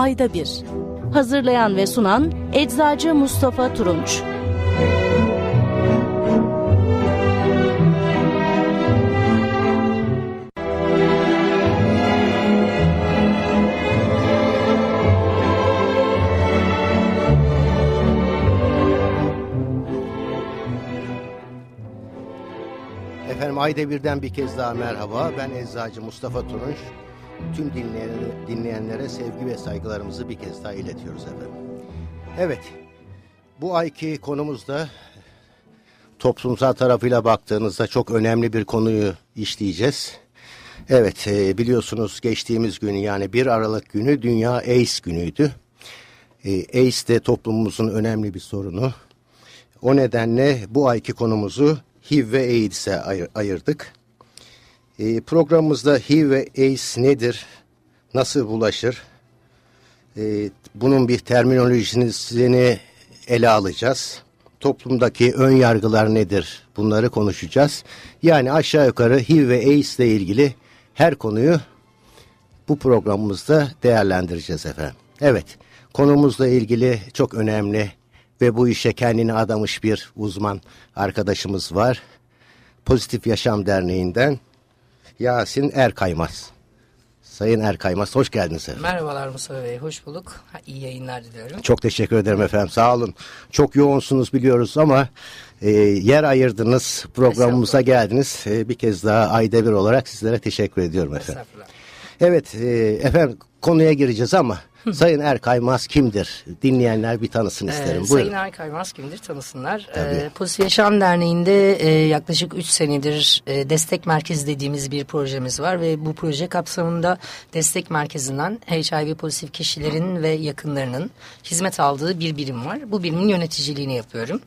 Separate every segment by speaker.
Speaker 1: ayda bir. Hazırlayan ve sunan Eczacı Mustafa Turunç.
Speaker 2: Efendim ayda birden bir kez daha merhaba. Ben Eczacı Mustafa Turunç. Tüm dinleyenlere, dinleyenlere sevgi ve saygılarımızı bir kez daha iletiyoruz efendim. Evet, bu ayki konumuz da toplumsal tarafıyla baktığınızda çok önemli bir konuyu işleyeceğiz. Evet, e, biliyorsunuz geçtiğimiz gün yani 1 Aralık günü Dünya AIDS günüydü. E, AIDS de toplumumuzun önemli bir sorunu. O nedenle bu ayki konumuzu HIV ve AIDS'e ayır, ayırdık. E, programımızda HIV ve AIDS nedir, nasıl bulaşır, e, bunun bir terminolojisini ele alacağız. Toplumdaki ön yargılar nedir, bunları konuşacağız. Yani aşağı yukarı HIV ve AIDS ile ilgili her konuyu bu programımızda değerlendireceğiz efendim. Evet, konumuzla ilgili çok önemli ve bu işe kendini adamış bir uzman arkadaşımız var. Pozitif Yaşam Derneği'nden Yasin Erkaymaz. Sayın Erkaymaz hoş geldiniz efendim.
Speaker 3: Merhabalar Mustafa Bey, hoş bulduk. İyi yayınlar diliyorum.
Speaker 2: Çok teşekkür ederim efendim, sağ olun. Çok yoğunsunuz biliyoruz ama e, yer ayırdınız, programımıza geldiniz. E, bir kez daha ayda bir olarak sizlere teşekkür ediyorum efendim. Evet e, efendim konuya gireceğiz ama Sayın Erkaymaz kimdir? Dinleyenler bir tanısın isterim.
Speaker 3: Ee, Sayın Erkaymaz kimdir? Tanısınlar. Ee, Pozitif Yaşam Derneği'nde e, yaklaşık 3 senedir e, destek merkezi dediğimiz bir projemiz var ve bu proje kapsamında destek merkezinden HIV pozitif kişilerin ve yakınlarının hizmet aldığı bir birim var. Bu birimin yöneticiliğini yapıyorum.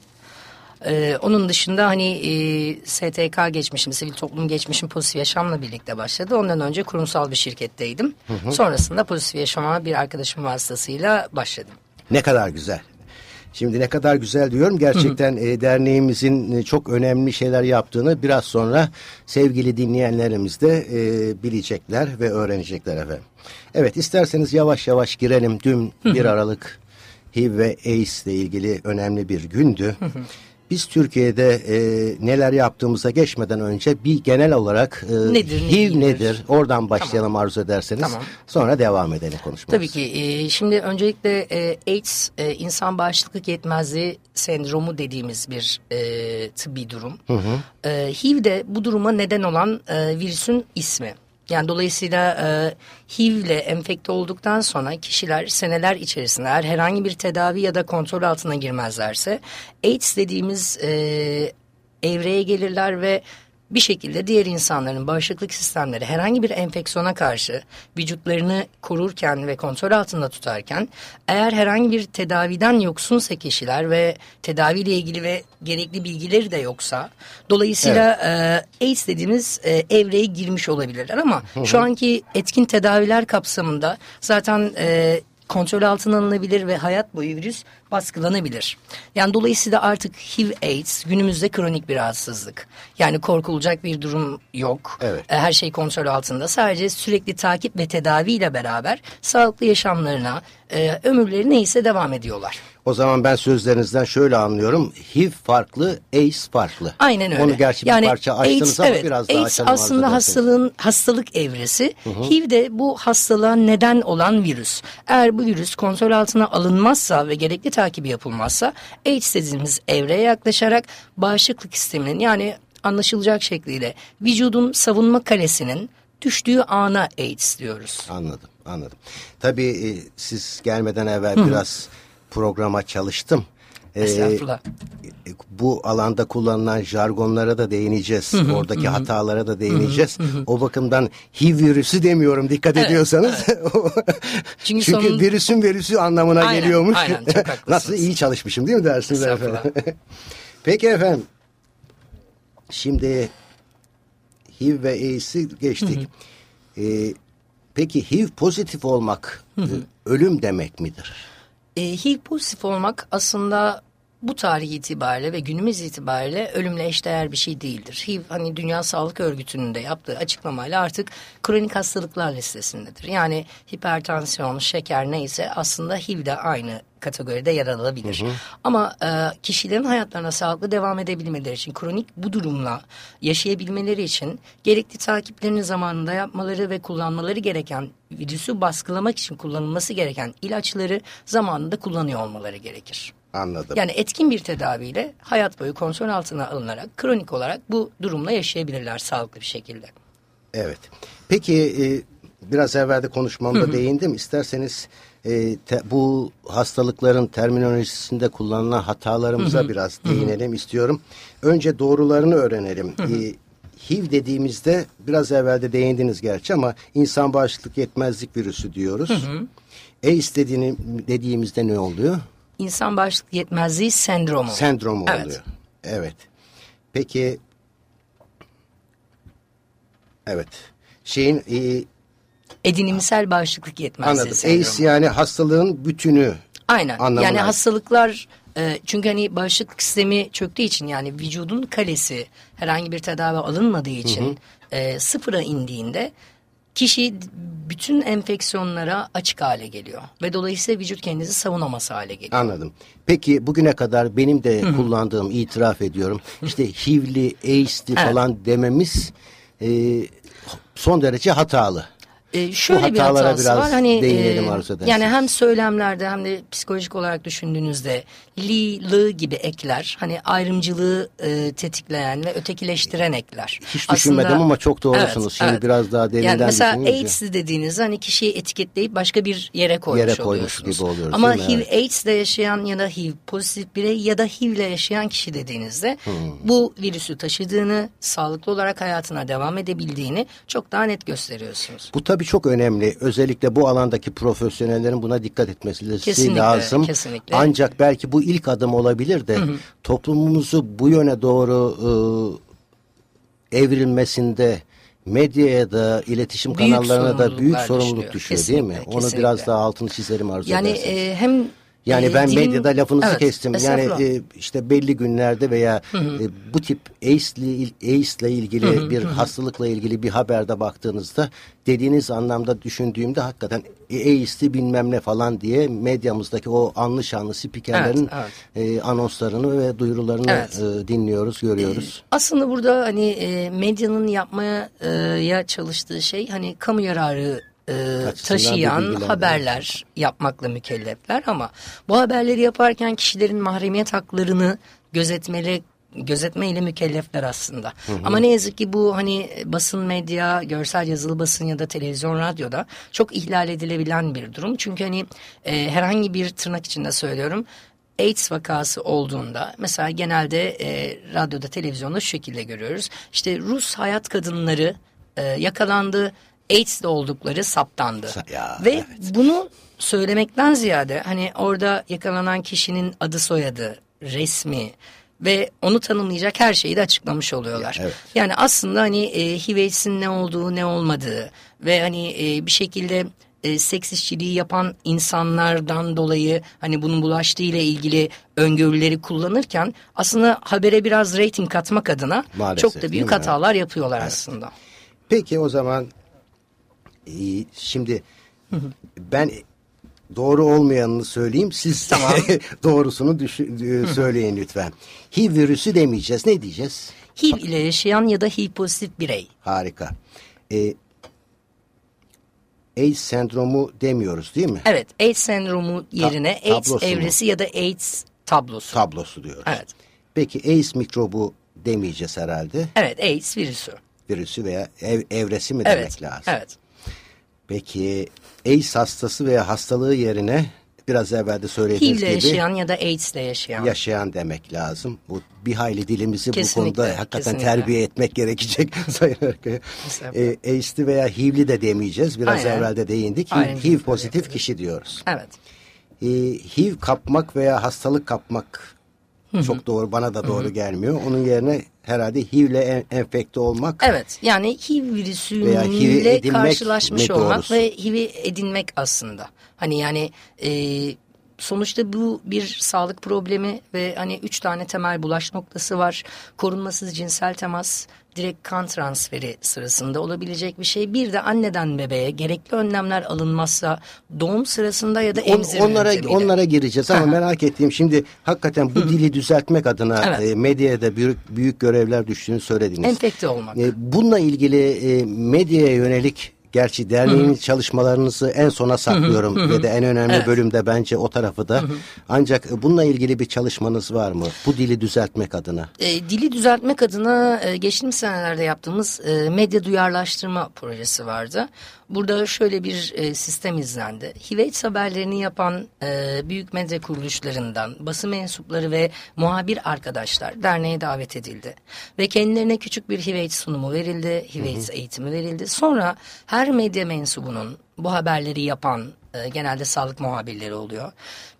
Speaker 3: Ee, onun dışında hani e, STK geçmişim, sivil toplum geçmişim pozitif yaşamla birlikte başladı. Ondan önce kurumsal bir şirketteydim. Hı hı. Sonrasında pozitif yaşama bir arkadaşım vasıtasıyla başladım.
Speaker 2: Ne kadar güzel. Şimdi ne kadar güzel diyorum. Gerçekten e, derneğimizin e, çok önemli şeyler yaptığını biraz sonra sevgili dinleyenlerimiz de e, bilecekler ve öğrenecekler efendim. Evet isterseniz yavaş yavaş girelim. Dün 1 Aralık HIV ve AIDS ile ilgili önemli bir gündü. Biz Türkiye'de e, neler yaptığımıza geçmeden önce bir genel olarak e, nedir, HIV ne nedir oradan başlayalım tamam. arzu ederseniz. Tamam. Sonra devam edelim konuşmamıza.
Speaker 3: Tabii ki. E, şimdi öncelikle e, AIDS e, insan bağışıklık yetmezliği sendromu dediğimiz bir e, tıbbi durum. Hı hı. E, HIV de bu duruma neden olan e, virüsün ismi. Yani dolayısıyla e, HIV ile enfekte olduktan sonra kişiler seneler içerisinde eğer herhangi bir tedavi ya da kontrol altına girmezlerse AIDS dediğimiz e, evreye gelirler ve bir şekilde diğer insanların bağışıklık sistemleri herhangi bir enfeksiyona karşı vücutlarını korurken ve kontrol altında tutarken eğer herhangi bir tedaviden yoksunsa kişiler ve tedaviyle ilgili ve gerekli bilgileri de yoksa dolayısıyla evet. e, AIDS dediğimiz e, evreye girmiş olabilirler ama şu anki etkin tedaviler kapsamında zaten e, kontrol altına alınabilir ve hayat boyu virüs baskılanabilir. Yani dolayısıyla artık HIV AIDS günümüzde kronik bir rahatsızlık. Yani korkulacak bir durum yok. Evet. E, her şey kontrol altında. Sadece sürekli takip ve tedaviyle beraber sağlıklı yaşamlarına, e, ömürleri neyse devam ediyorlar.
Speaker 2: O zaman ben sözlerinizden şöyle anlıyorum. HIV farklı, AIDS farklı.
Speaker 3: Aynen öyle.
Speaker 2: Onu gerçi yani bir parça açtınız AIDS, ama
Speaker 3: evet,
Speaker 2: biraz daha
Speaker 3: AIDS açalım. AIDS aslında hastalığın hastalık evresi. Hı hı. HIV de bu hastalığa neden olan virüs. Eğer bu virüs kontrol altına alınmazsa ve gerekli takibi yapılmazsa AIDS dediğimiz evreye yaklaşarak bağışıklık sisteminin yani anlaşılacak şekliyle vücudun savunma kalesinin düştüğü ana AIDS diyoruz.
Speaker 2: Anladım, anladım. Tabii e, siz gelmeden evvel Hı. biraz programa çalıştım.
Speaker 3: Ee, Estağfurullah.
Speaker 2: E, bu alanda kullanılan jargonlara da değineceğiz. Oradaki hatalara da değineceğiz. o bakımdan HIV virüsü demiyorum dikkat evet, ediyorsanız. Evet. Çünkü, Çünkü sonun... virüsün virüsü anlamına aynen, geliyormuş.
Speaker 3: Aynen, çok
Speaker 2: Nasıl iyi çalışmışım değil mi dersiniz efendim? Peki efendim. Şimdi HIV ve AIDS'i geçtik. Ee, peki HIV pozitif olmak ölüm demek midir?
Speaker 3: E, HIV pozitif olmak aslında bu tarih itibariyle ve günümüz itibariyle ölümle eşdeğer bir şey değildir. HIV hani Dünya Sağlık Örgütü'nün de yaptığı açıklamayla artık kronik hastalıklar listesindedir. Yani hipertansiyon, şeker neyse aslında HIV de aynı kategoride yer alabilir. Hı hı. Ama e, kişilerin hayatlarına sağlıklı devam edebilmeleri için, kronik bu durumla yaşayabilmeleri için gerekli takiplerini zamanında yapmaları ve kullanmaları gereken virüsü baskılamak için kullanılması gereken ilaçları zamanında kullanıyor olmaları gerekir.
Speaker 2: Anladım.
Speaker 3: Yani etkin bir tedaviyle hayat boyu kontrol altına alınarak kronik olarak bu durumla yaşayabilirler sağlıklı bir şekilde.
Speaker 2: Evet. Peki e, biraz evvel de konuşmamda hı hı. değindim. İsterseniz e, te, bu hastalıkların terminolojisinde kullanılan hatalarımıza hı hı. biraz değinelim hı hı. istiyorum. Önce doğrularını öğrenelim. Hı hı. E, HIV dediğimizde biraz evvel de değindiniz gerçi ama insan bağışıklık yetmezlik virüsü diyoruz. Hı hı. AIDS dediğini, dediğimizde ne oluyor?
Speaker 3: İnsan bağışıklık yetmezliği sendromu.
Speaker 2: Sendromu evet. oluyor. Evet. Peki evet şeyin e,
Speaker 3: edinimsel bağışıklık yetmezliği
Speaker 2: Anladım. AIDS yani hastalığın bütünü.
Speaker 3: Aynen. Yani hastalıklar e, çünkü hani bağışıklık sistemi çöktüğü için yani vücudun kalesi herhangi bir tedavi alınmadığı için hı hı. E, sıfıra indiğinde kişi bütün enfeksiyonlara açık hale geliyor. Ve dolayısıyla vücut kendisi savunaması hale geliyor.
Speaker 2: Anladım. Peki bugüne kadar benim de Hı-hı. kullandığım itiraf ediyorum. İşte HIV'li, AIDS'li evet. falan dememiz e, son derece hatalı.
Speaker 3: Ee, şöyle bir hatası var. Hani e, yani hem söylemlerde hem de psikolojik olarak düşündüğünüzde li, lı gibi ekler hani ayrımcılığı e, tetikleyen ve ötekileştiren ekler.
Speaker 2: Hiç düşünmedim Aslında, ama çok doğrusunuz. Evet, Şimdi evet. biraz daha derinden yani
Speaker 3: mesela AIDS dediğiniz hani kişiyi etiketleyip başka bir yere koymuş, yere koymuş gibi oluyoruz. Ama HIV evet. AIDS'de yaşayan ya da HIV pozitif birey ya da HIV ile yaşayan kişi dediğinizde hmm. bu virüsü taşıdığını, sağlıklı olarak hayatına devam edebildiğini çok daha net gösteriyorsunuz.
Speaker 2: Bu tabii tabii çok önemli. Özellikle bu alandaki profesyonellerin buna dikkat etmesi kesinlikle, lazım. Kesinlikle. Ancak belki bu ilk adım olabilir de hı hı. toplumumuzu bu yöne doğru e, evrilmesinde medyaya da iletişim büyük kanallarına da büyük sorumluluk düşüyor, düşüyor değil mi? Onu kesinlikle. biraz daha altını çizerim arzu
Speaker 3: yani, ederseniz. Yani e, hem
Speaker 2: yani e, ben dilin, medyada lafınızı evet, kestim. Yani e, işte belli günlerde veya hı hı. E, bu tip AIDS ile ilgili hı hı, bir hı. hastalıkla ilgili bir haberde baktığınızda dediğiniz anlamda düşündüğümde hakikaten AIDS'li bilmem ne falan diye medyamızdaki o anlı şanlı spikerlerin evet, evet. E, anonslarını ve duyurularını evet. e, dinliyoruz, görüyoruz.
Speaker 3: E, aslında burada hani e, medyanın yapmaya e, çalıştığı şey hani kamu yararı e, taşıyan haberler yapmakla mükellefler ama bu haberleri yaparken kişilerin mahremiyet haklarını gözetmeli gözetmeyle mükellefler aslında. Hı hı. Ama ne yazık ki bu hani basın medya, görsel yazılı basın ya da televizyon, radyoda çok ihlal edilebilen bir durum. Çünkü hani e, herhangi bir tırnak içinde söylüyorum AIDS vakası olduğunda mesela genelde e, radyoda, televizyonda şu şekilde görüyoruz. İşte Rus hayat kadınları e, yakalandı AIDS'de oldukları saptandı. Ya, Ve evet. bunu söylemekten ziyade hani orada yakalanan kişinin adı soyadı, resmi ve onu tanımlayacak her şeyi de açıklamış oluyorlar. Evet. Yani aslında hani e, HIV AIDS'in ne olduğu ne olmadığı ve hani e, bir şekilde e, seks işçiliği yapan insanlardan dolayı hani bunun bulaştığı ile ilgili öngörüleri kullanırken aslında habere biraz reyting katmak adına Maalesef, çok da büyük hatalar yapıyorlar evet. aslında.
Speaker 2: Peki o zaman şimdi ben doğru olmayanını söyleyeyim. Siz tamam. doğrusunu düşün, e, söyleyin lütfen. HIV virüsü demeyeceğiz. Ne diyeceğiz?
Speaker 3: HIV ile yaşayan ya da HIV pozitif birey.
Speaker 2: Harika. Ee, AIDS sendromu demiyoruz değil mi?
Speaker 3: Evet. AIDS sendromu yerine Ta AIDS evresi mu? ya da AIDS tablosu.
Speaker 2: Tablosu diyoruz.
Speaker 3: Evet.
Speaker 2: Peki AIDS mikrobu demeyeceğiz herhalde.
Speaker 3: Evet. AIDS virüsü.
Speaker 2: Virüsü veya ev, evresi mi
Speaker 3: evet,
Speaker 2: demek lazım?
Speaker 3: Evet.
Speaker 2: Peki AIDS hastası veya hastalığı yerine biraz evvel de söylediğiniz
Speaker 3: HIV
Speaker 2: gibi.
Speaker 3: yaşayan ya da AIDS ile yaşayan.
Speaker 2: Yaşayan demek lazım. Bu bir hayli dilimizi kesinlikle, bu konuda hakikaten kesinlikle. terbiye etmek gerekecek e, AIDS'li veya HIV'li de demeyeceğiz. Biraz Aynen. evvel de değindik. HIV, HIV pozitif kişi diyoruz.
Speaker 3: Evet.
Speaker 2: E, HIV kapmak veya hastalık kapmak çok doğru bana da doğru gelmiyor. Onun yerine herhalde HIV ile en, enfekte olmak.
Speaker 3: Evet yani HIV virüsüyle karşılaşmış olmak ve HIV'i edinmek aslında. Hani yani e, sonuçta bu bir sağlık problemi ve hani üç tane temel bulaş noktası var. Korunmasız cinsel temas, direkt kan transferi sırasında olabilecek bir şey. Bir de anneden bebeğe gerekli önlemler alınmazsa doğum sırasında ya da emzirme
Speaker 2: onlara
Speaker 3: yöntemiyle.
Speaker 2: onlara gireceğiz ama merak ettiğim şimdi hakikaten bu dili düzeltmek adına
Speaker 3: Evet.
Speaker 2: e, medyada büyük büyük görevler düştüğünü söylediniz.
Speaker 3: Enfekte olmak.
Speaker 2: E, bununla ilgili e, medyaya yönelik gerçi derneğin çalışmalarınızı en sona saklıyorum ve de en önemli
Speaker 3: Evet.
Speaker 2: bölümde bence o tarafı da. Ancak e, bununla ilgili bir çalışmanız var mı? Bu dili düzeltmek adına.
Speaker 3: E, dili düzeltmek adına e, geçtiğimiz senelerde yaptığımız e, medya duyarlaştırma projesi vardı. Burada şöyle bir e, sistem izlendi. HIV haberlerini yapan e, büyük medya kuruluşlarından basın mensupları ve muhabir arkadaşlar derneğe davet edildi. Ve kendilerine küçük bir HIV sunumu verildi, HIV eğitimi verildi. Sonra her medya mensubunun bu haberleri yapan e, genelde sağlık muhabirleri oluyor.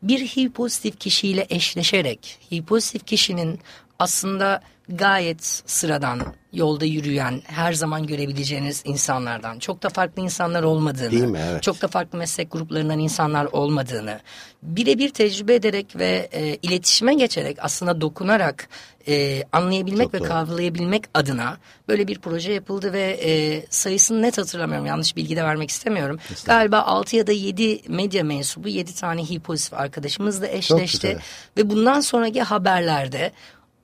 Speaker 3: Bir HIV pozitif kişiyle eşleşerek HIV pozitif kişinin aslında gayet sıradan yolda yürüyen her zaman görebileceğiniz insanlardan çok da farklı insanlar olmadığını
Speaker 2: Değil mi? Evet.
Speaker 3: çok da farklı meslek gruplarından insanlar olmadığını birebir tecrübe ederek ve e, iletişime geçerek aslında dokunarak e, anlayabilmek
Speaker 2: Çok
Speaker 3: ve
Speaker 2: doğru.
Speaker 3: kavrayabilmek adına böyle bir proje yapıldı ve e, sayısını net hatırlamıyorum yanlış bilgi de vermek istemiyorum. Galiba 6 ya da 7 medya mensubu 7 tane HIV pozitif arkadaşımızla eşleşti ve bundan sonraki haberlerde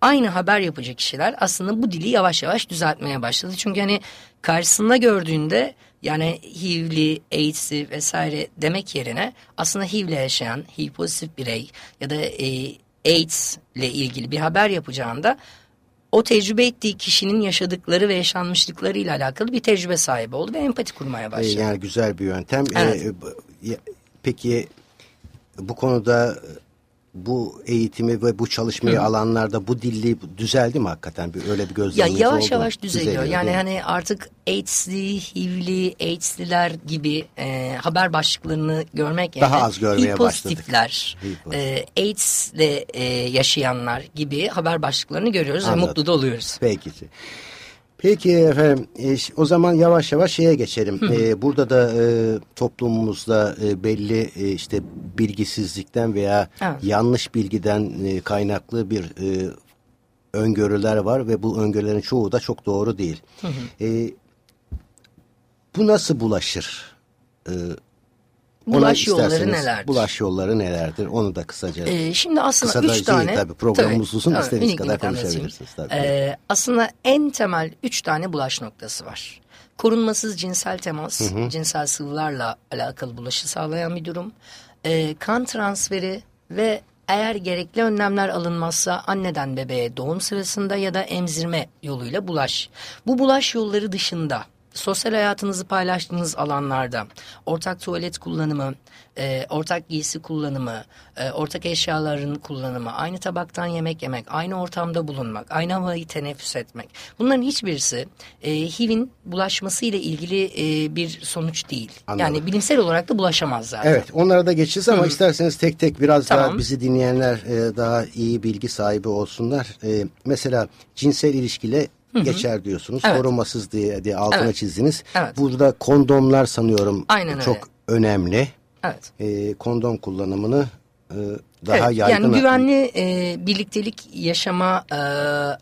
Speaker 3: aynı haber yapacak kişiler aslında bu dili yavaş yavaş düzeltmeye başladı. Çünkü hani karşısında gördüğünde yani HIV'li, AIDS'li vesaire demek yerine aslında HIV'le yaşayan HIV pozitif birey ya da e, AIDS ile ilgili bir haber yapacağında o tecrübe ettiği kişinin yaşadıkları ve yaşanmışlıklarıyla alakalı bir tecrübe sahibi oldu ve empati kurmaya
Speaker 2: E,
Speaker 3: başladı.
Speaker 2: Yani güzel bir yöntem. E,
Speaker 3: Evet.
Speaker 2: e, ya- peki bu konuda bu eğitimi ve bu çalışmayı alanlarda bu dilli düzeldi mi hakikaten? Bir, öyle bir
Speaker 3: Ya
Speaker 2: gözleminiz
Speaker 3: yavaş
Speaker 2: oldu mu?
Speaker 3: yavaş düzeliyor.
Speaker 2: Düzeliyor,
Speaker 3: yani hani artık AIDS'li, HIV'li, AIDS'liler gibi e, haber başlıklarını görmek
Speaker 2: Daha
Speaker 3: yerine
Speaker 2: az görmeye
Speaker 3: HIV pozitifler, e, AIDS'le e, yaşayanlar gibi haber başlıklarını görüyoruz
Speaker 2: Anladım.
Speaker 3: ve mutlu da oluyoruz.
Speaker 2: Peki. Peki efendim e, o zaman yavaş yavaş şeye geçelim. E, burada da e, toplumumuzda e, belli e, işte bilgisizlikten veya
Speaker 3: Evet.
Speaker 2: yanlış bilgiden e, kaynaklı bir e, öngörüler var ve bu öngörülerin çoğu da çok doğru değil. E, bu nasıl bulaşır? E, ona
Speaker 3: Bulaş yolları nelerdir?
Speaker 2: Bulaş yolları nelerdir? Onu da kısaca.
Speaker 3: Ee, şimdi aslında
Speaker 2: Kısa
Speaker 3: üç
Speaker 2: değil
Speaker 3: tane.
Speaker 2: tabii, programımız uzun,
Speaker 3: tabii,
Speaker 2: istediğiniz
Speaker 3: minik
Speaker 2: kadar konuşabilirsiniz tabii.
Speaker 3: Ee, aslında en temel üç tane bulaş noktası var. Korunmasız cinsel temas, cinsel sıvılarla alakalı bulaşı sağlayan bir durum. Ee, kan transferi ve eğer gerekli önlemler alınmazsa anneden bebeğe doğum sırasında ya da emzirme yoluyla bulaş. Bu bulaş yolları dışında sosyal hayatınızı paylaştığınız alanlarda ortak tuvalet kullanımı, e, ortak giysi kullanımı, e, ortak eşyaların kullanımı, aynı tabaktan yemek yemek, aynı ortamda bulunmak, aynı havayı teneffüs etmek. Bunların hiçbirisi e, HIV'in bulaşması ile ilgili e, bir sonuç değil.
Speaker 2: Anladım.
Speaker 3: Yani bilimsel olarak da bulaşamaz zaten.
Speaker 2: Evet onlara da geçeceğiz ama isterseniz tek tek biraz daha
Speaker 3: Tamam.
Speaker 2: bizi dinleyenler e, daha iyi bilgi sahibi olsunlar. E, mesela cinsel ilişkiyle geçer diyorsunuz.
Speaker 3: Evet.
Speaker 2: Korunmasız diye, diye altına
Speaker 3: Evet.
Speaker 2: çizdiniz.
Speaker 3: Evet.
Speaker 2: Burada kondomlar sanıyorum
Speaker 3: Aynen
Speaker 2: çok
Speaker 3: öyle.
Speaker 2: önemli.
Speaker 3: Evet.
Speaker 2: E, kondom kullanımını e, daha
Speaker 3: Evet,
Speaker 2: yaygın.
Speaker 3: Yani güvenli e, birliktelik yaşama e,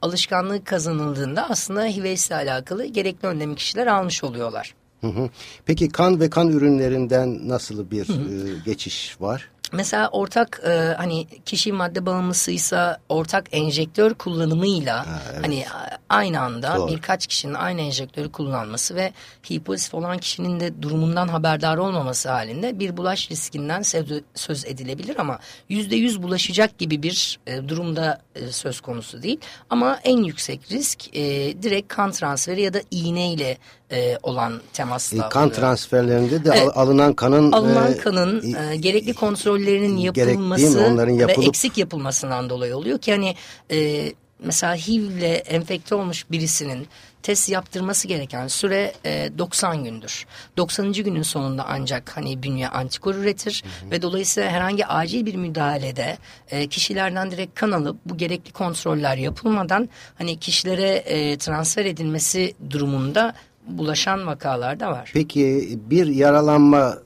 Speaker 3: alışkanlığı kazanıldığında aslında HIV ile alakalı gerekli önlemi kişiler almış oluyorlar.
Speaker 2: Hı hı. Peki kan ve kan ürünlerinden nasıl bir e, geçiş var?
Speaker 3: Mesela ortak e, hani kişi madde bağımlısıysa ortak enjektör kullanımıyla hani a- aynı anda
Speaker 2: Doğru.
Speaker 3: birkaç kişinin aynı enjektörü kullanması ve HIV pozitif olan kişinin de durumundan haberdar olmaması halinde bir bulaş riskinden söz, söz edilebilir ama yüzde yüz bulaşacak gibi bir e, durumda e, söz konusu değil. Ama en yüksek risk e, direkt kan transferi ya da iğneyle e, olan temasla
Speaker 2: E, kan
Speaker 3: oluyor.
Speaker 2: transferlerinde de
Speaker 3: Evet.
Speaker 2: al- alınan kanın
Speaker 3: alınan
Speaker 2: e,
Speaker 3: kanın
Speaker 2: e,
Speaker 3: e, gerekli kontrollerinin yapılması
Speaker 2: Onların
Speaker 3: ve
Speaker 2: yapılıp-
Speaker 3: eksik yapılmasından dolayı oluyor ki hani e, mesela HIV ile enfekte olmuş birisinin test yaptırması gereken süre e, 90 gündür. 90. günün sonunda ancak hani bünye antikor üretir ve dolayısıyla herhangi acil bir müdahalede e, kişilerden direkt kan alıp bu gerekli kontroller yapılmadan hani kişilere e, transfer edilmesi durumunda bulaşan vakalar da var.
Speaker 2: Peki bir yaralanma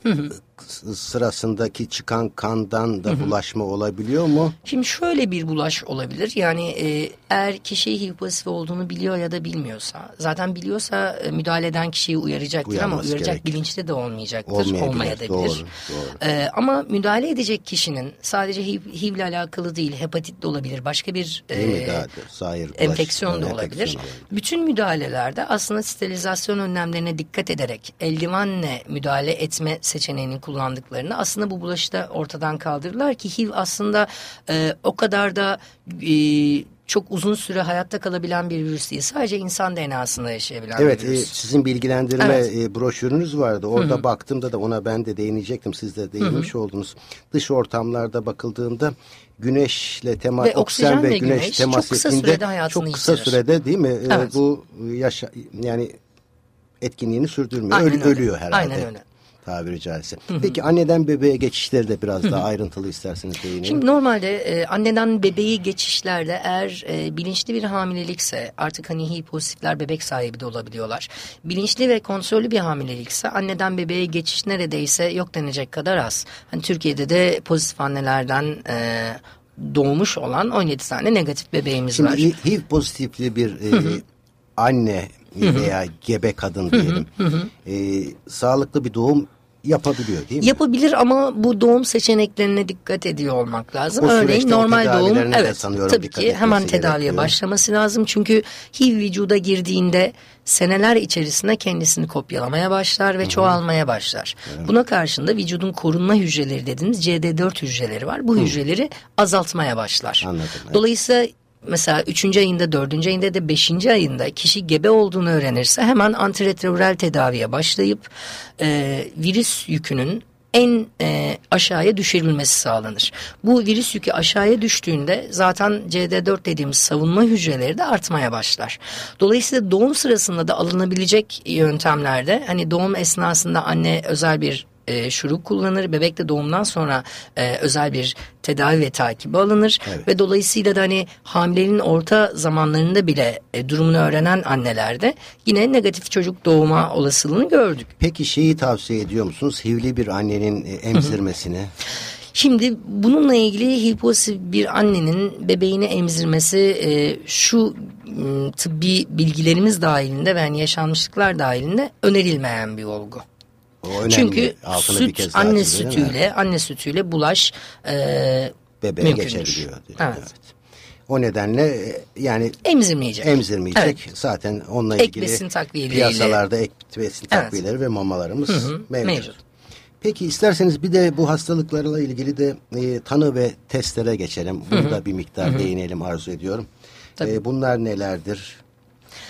Speaker 2: sırasındaki çıkan kandan da bulaşma olabiliyor mu?
Speaker 3: Şimdi şöyle bir bulaş olabilir. Yani e, eğer kişi HIV pozitif olduğunu biliyor ya da bilmiyorsa zaten biliyorsa e, müdahale eden kişiyi uyaracaktır ama
Speaker 2: Uyarması
Speaker 3: uyaracak
Speaker 2: gerek.
Speaker 3: bilinçli de olmayacaktır.
Speaker 2: Olmayabilir,
Speaker 3: Olmayabilir.
Speaker 2: doğru, doğru.
Speaker 3: E, ama müdahale edecek kişinin sadece HIV, HIV ile alakalı değil hepatit de olabilir. Başka bir
Speaker 2: Değil mi?
Speaker 3: e,
Speaker 2: sahir bulaş-
Speaker 3: enfeksiyon da
Speaker 2: enfeksiyon
Speaker 3: olabilir. Bütün müdahalelerde aslında sterilizasyon önlemlerine dikkat ederek eldivenle müdahale etme seçeneğini kullandıklarını aslında bu bulaşı da ortadan kaldırdılar ki HIV aslında e, o kadar da e, çok uzun süre hayatta kalabilen bir virüs değil. Sadece insan DNA'sında yaşayabilen
Speaker 2: Evet
Speaker 3: bir
Speaker 2: e,
Speaker 3: virüs.
Speaker 2: sizin bilgilendirme
Speaker 3: Evet.
Speaker 2: e, broşürünüz vardı. Orada baktığımda da ona ben de değinecektim. Siz de değinmiş oldunuz. Dış ortamlarda bakıldığında güneşle temas
Speaker 3: Ve oksijen ve
Speaker 2: güneş,
Speaker 3: güneş
Speaker 2: temas
Speaker 3: çok kısa
Speaker 2: ettiğinde
Speaker 3: sürede hayatını
Speaker 2: çok kısa
Speaker 3: yitirir.
Speaker 2: sürede değil mi? E,
Speaker 3: Evet.
Speaker 2: bu yaşa yani etkinliğini sürdürmüyor.
Speaker 3: Aynen
Speaker 2: Öl-
Speaker 3: öyle.
Speaker 2: ölüyor herhalde.
Speaker 3: Aynen öyle.
Speaker 2: Tabiri caizse. Peki anneden bebeğe geçişleri de biraz daha ayrıntılı isterseniz değinelim.
Speaker 3: Şimdi normalde e, anneden bebeği geçişlerde eğer e, bilinçli bir hamilelikse artık hani HIV pozitifler bebek sahibi de olabiliyorlar. Bilinçli ve kontrollü bir hamilelikse anneden bebeğe geçiş neredeyse yok denecek kadar az. Hani Türkiye'de de pozitif annelerden e, doğmuş olan 17 tane negatif bebeğimiz
Speaker 2: Şimdi
Speaker 3: var.
Speaker 2: hi- HIV pozitifli bir e, anne veya gebe kadın diyelim. e, sağlıklı bir doğum yapabiliyor değil mi?
Speaker 3: Yapabilir ama bu doğum seçeneklerine dikkat ediyor olmak lazım.
Speaker 2: O
Speaker 3: Örneğin normal doğum evet
Speaker 2: sanıyorum
Speaker 3: tabii ki hemen tedaviye
Speaker 2: gerekiyor.
Speaker 3: başlaması lazım. Çünkü HIV vücuda girdiğinde seneler içerisinde kendisini kopyalamaya başlar ve çoğalmaya başlar. Buna karşında vücudun korunma hücreleri dediğimiz CD4 hücreleri var. Bu hücreleri azaltmaya başlar.
Speaker 2: Anladım, evet.
Speaker 3: Dolayısıyla mesela 3. ayında, 4. ayında da 5. ayında kişi gebe olduğunu öğrenirse hemen antiretroviral tedaviye başlayıp e, virüs yükünün en e, aşağıya düşürülmesi sağlanır. Bu virüs yükü aşağıya düştüğünde zaten CD4 dediğimiz savunma hücreleri de artmaya başlar. Dolayısıyla doğum sırasında da alınabilecek yöntemlerde hani doğum esnasında anne özel bir e, şurup kullanır. Bebek de doğumdan sonra e, özel bir tedavi ve takibi alınır.
Speaker 2: Evet.
Speaker 3: Ve dolayısıyla da hani hamileliğin orta zamanlarında bile e, durumunu öğrenen annelerde yine negatif çocuk doğuma olasılığını gördük.
Speaker 2: Peki şeyi tavsiye ediyor musunuz? HIV'li bir annenin e, emzirmesini.
Speaker 3: Şimdi bununla ilgili hipoksiz bir annenin bebeğini emzirmesi e, şu tıbbi bilgilerimiz dahilinde ve yani yaşanmışlıklar dahilinde önerilmeyen bir olgu.
Speaker 2: Önemli.
Speaker 3: Çünkü
Speaker 2: Altını
Speaker 3: süt anne
Speaker 2: evet.
Speaker 3: sütüyle anne sütüyle bulaş e,
Speaker 2: bebeğe
Speaker 3: mümkündür.
Speaker 2: geçebiliyor. diyor.
Speaker 3: Evet.
Speaker 2: O nedenle e, yani
Speaker 3: emzirmeyecek.
Speaker 2: emzirmeyecek.
Speaker 3: Evet.
Speaker 2: Zaten onunla
Speaker 3: Ek
Speaker 2: ilgili
Speaker 3: besin
Speaker 2: piyasalarda ek besin
Speaker 3: Evet.
Speaker 2: takviyeleri ve mamalarımız mevcut.
Speaker 3: mevcut.
Speaker 2: Peki isterseniz bir de bu hastalıklarla ilgili de e, tanı ve testlere geçelim. Burada bir miktar değinelim arzu ediyorum.
Speaker 3: Tabii.
Speaker 2: E, bunlar nelerdir?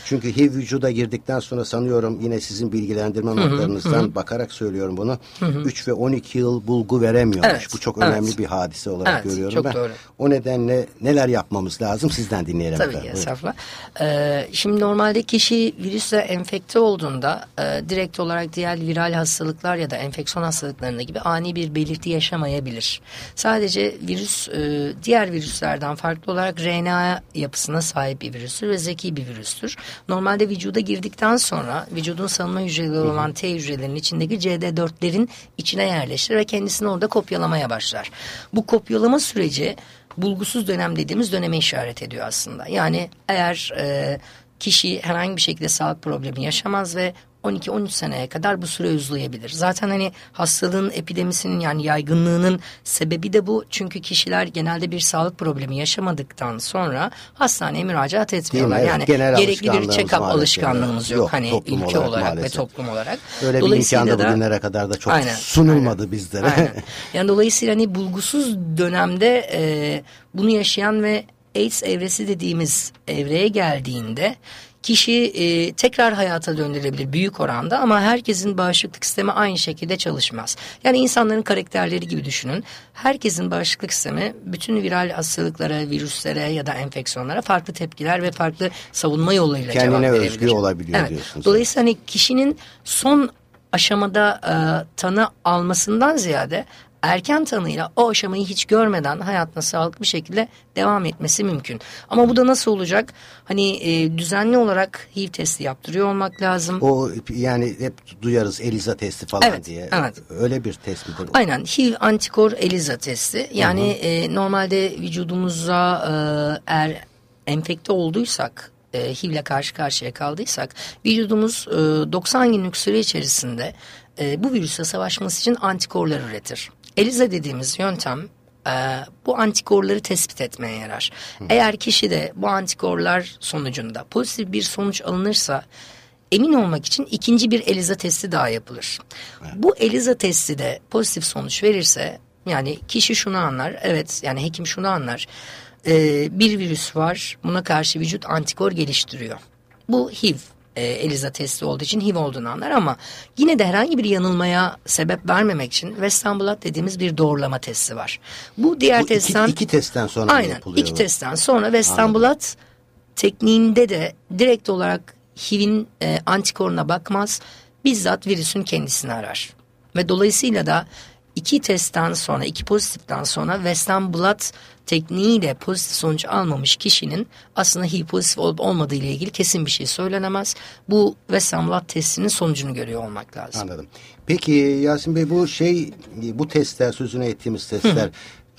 Speaker 2: Çünkü HIV vücuda girdikten sonra sanıyorum yine sizin bilgilendirme notlarınızdan bakarak söylüyorum bunu. 3 ve 12 yıl bulgu veremiyormuş.
Speaker 3: Evet,
Speaker 2: Bu çok
Speaker 3: evet.
Speaker 2: önemli bir hadise olarak
Speaker 3: Evet,
Speaker 2: görüyorum ben.
Speaker 3: doğru.
Speaker 2: O nedenle neler yapmamız lazım sizden dinleyelim.
Speaker 3: Tabii ki
Speaker 2: efendim. Buyurun.
Speaker 3: estağfurullah. Ee, şimdi normalde kişi virüsle enfekte olduğunda e, direkt olarak diğer viral hastalıklar ya da enfeksiyon hastalıklarında gibi ani bir belirti yaşamayabilir. Sadece virüs e, diğer virüslerden farklı olarak RNA yapısına sahip bir virüstür ve zeki bir virüstür. Normalde vücuda girdikten sonra vücudun savunma hücreleri olan T hücrelerinin içindeki CD4'lerin içine yerleşir ve kendisini orada kopyalamaya başlar. Bu kopyalama süreci bulgusuz dönem dediğimiz döneme işaret ediyor aslında. Yani eğer e, kişi herhangi bir şekilde sağlık problemi yaşamaz ve 12-13 seneye kadar bu süre uzayabilir. Zaten hani hastalığın epidemisinin yani yaygınlığının sebebi de bu. Çünkü kişiler genelde bir sağlık problemi yaşamadıktan sonra hastaneye müracaat etmiyorlar.
Speaker 2: Evet,
Speaker 3: yani gerekli bir check-up alışkanlığımız yok.
Speaker 2: yok,
Speaker 3: Hani ülke
Speaker 2: olarak
Speaker 3: olarak, ve toplum olarak.
Speaker 2: Öyle bir imkan da bugünlere kadar da çok
Speaker 3: Aynen,
Speaker 2: sunulmadı bizlere.
Speaker 3: Aynen. Yani dolayısıyla hani bulgusuz dönemde e, bunu yaşayan ve AIDS evresi dediğimiz evreye geldiğinde kişi e, tekrar hayata döndürülebilir büyük oranda ama herkesin bağışıklık sistemi aynı şekilde çalışmaz. Yani insanların karakterleri gibi düşünün. Herkesin bağışıklık sistemi bütün viral hastalıklara, virüslere ya da enfeksiyonlara farklı tepkiler ve farklı savunma yollarıyla
Speaker 2: Kendine
Speaker 3: cevap verebilir.
Speaker 2: özgü olabiliyor
Speaker 3: evet.
Speaker 2: diyorsunuz.
Speaker 3: Dolayısıyla hani kişinin son aşamada e, tanı almasından ziyade erken tanıyla o aşamayı hiç görmeden hayatına sağlıklı bir şekilde devam etmesi mümkün. Ama bu da nasıl olacak? Hani e, düzenli olarak HIV testi yaptırıyor olmak lazım.
Speaker 2: O yani hep duyarız ELISA testi falan
Speaker 3: Evet,
Speaker 2: diye.
Speaker 3: evet.
Speaker 2: Öyle bir test midir? o?
Speaker 3: Aynen HIV antikor ELISA testi. Yani e, normalde vücudumuza e, eğer enfekte olduysak e, HIV ile karşı karşıya kaldıysak vücudumuz e, 90 günlük süre içerisinde e, bu virüse savaşması için antikorlar üretir. ELISA dediğimiz yöntem e, bu antikorları tespit etmeye yarar. Eğer kişide bu antikorlar sonucunda pozitif bir sonuç alınırsa emin olmak için ikinci bir ELISA testi daha yapılır. Bu ELISA testi de pozitif sonuç verirse yani kişi şunu anlar evet yani hekim şunu anlar Ee, bir virüs var buna karşı vücut antikor geliştiriyor. Bu HIV e, ELISA testi olduğu için HIV olduğunu anlar ama yine de herhangi bir yanılmaya sebep vermemek için Western blot dediğimiz bir doğrulama testi var. Bu diğer
Speaker 2: Bu iki,
Speaker 3: testten
Speaker 2: iki testten sonra
Speaker 3: Aynen
Speaker 2: yapılıyor?
Speaker 3: iki
Speaker 2: bu?
Speaker 3: testten sonra Western blot tekniğinde de direkt olarak HIV'in e, antikoruna bakmaz. Bizzat virüsün kendisini arar. Ve dolayısıyla da iki testten sonra, iki pozitiften sonra Western blot tekniğiyle pozitif sonuç almamış kişinin aslında HIV pozitif olup olmadığı ile ilgili kesin bir şey söylenemez. Bu Western blot testinin sonucunu görüyor olmak lazım.
Speaker 2: Anladım. Peki Yasin Bey bu şey bu testler sözüne ettiğimiz testler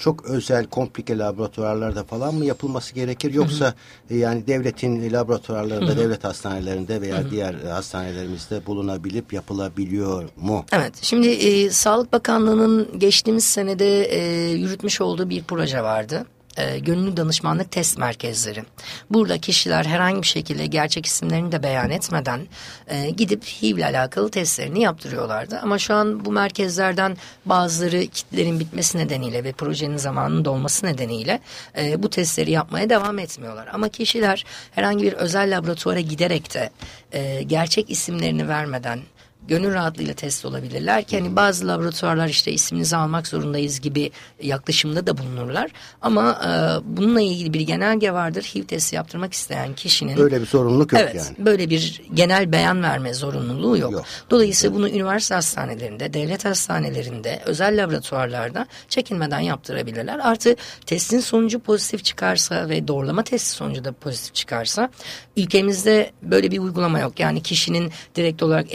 Speaker 2: çok özel komplike laboratuvarlarda falan mı yapılması gerekir yoksa e, yani devletin laboratuvarlarında devlet hastanelerinde veya diğer e, hastanelerimizde bulunabilip yapılabiliyor mu?
Speaker 3: Evet, şimdi e, Sağlık Bakanlığı'nın geçtiğimiz senede e, yürütmüş olduğu bir proje vardı. E, gönüllü danışmanlık test merkezleri. Burada kişiler herhangi bir şekilde gerçek isimlerini de beyan etmeden e, gidip HIV ile alakalı testlerini yaptırıyorlardı. Ama şu an bu merkezlerden bazıları kitlerin bitmesi nedeniyle ve projenin zamanının dolması nedeniyle e, bu testleri yapmaya devam etmiyorlar. Ama kişiler herhangi bir özel laboratuvara giderek de e, gerçek isimlerini vermeden gönül rahatlığıyla test olabilirler ki hani bazı laboratuvarlar işte isminizi almak zorundayız gibi yaklaşımda da bulunurlar. Ama e, bununla ilgili bir genelge vardır. HIV testi yaptırmak isteyen kişinin
Speaker 2: Öyle bir sorumluluk yok
Speaker 3: evet,
Speaker 2: yani.
Speaker 3: böyle bir genel beyan verme zorunluluğu yok.
Speaker 2: Yok.
Speaker 3: Dolayısıyla bunu üniversite hastanelerinde, devlet hastanelerinde, özel laboratuvarlarda çekinmeden yaptırabilirler. Artı testin sonucu pozitif çıkarsa ve doğrulama testi sonucu da pozitif çıkarsa ülkemizde böyle bir uygulama yok. Yani kişinin direkt olarak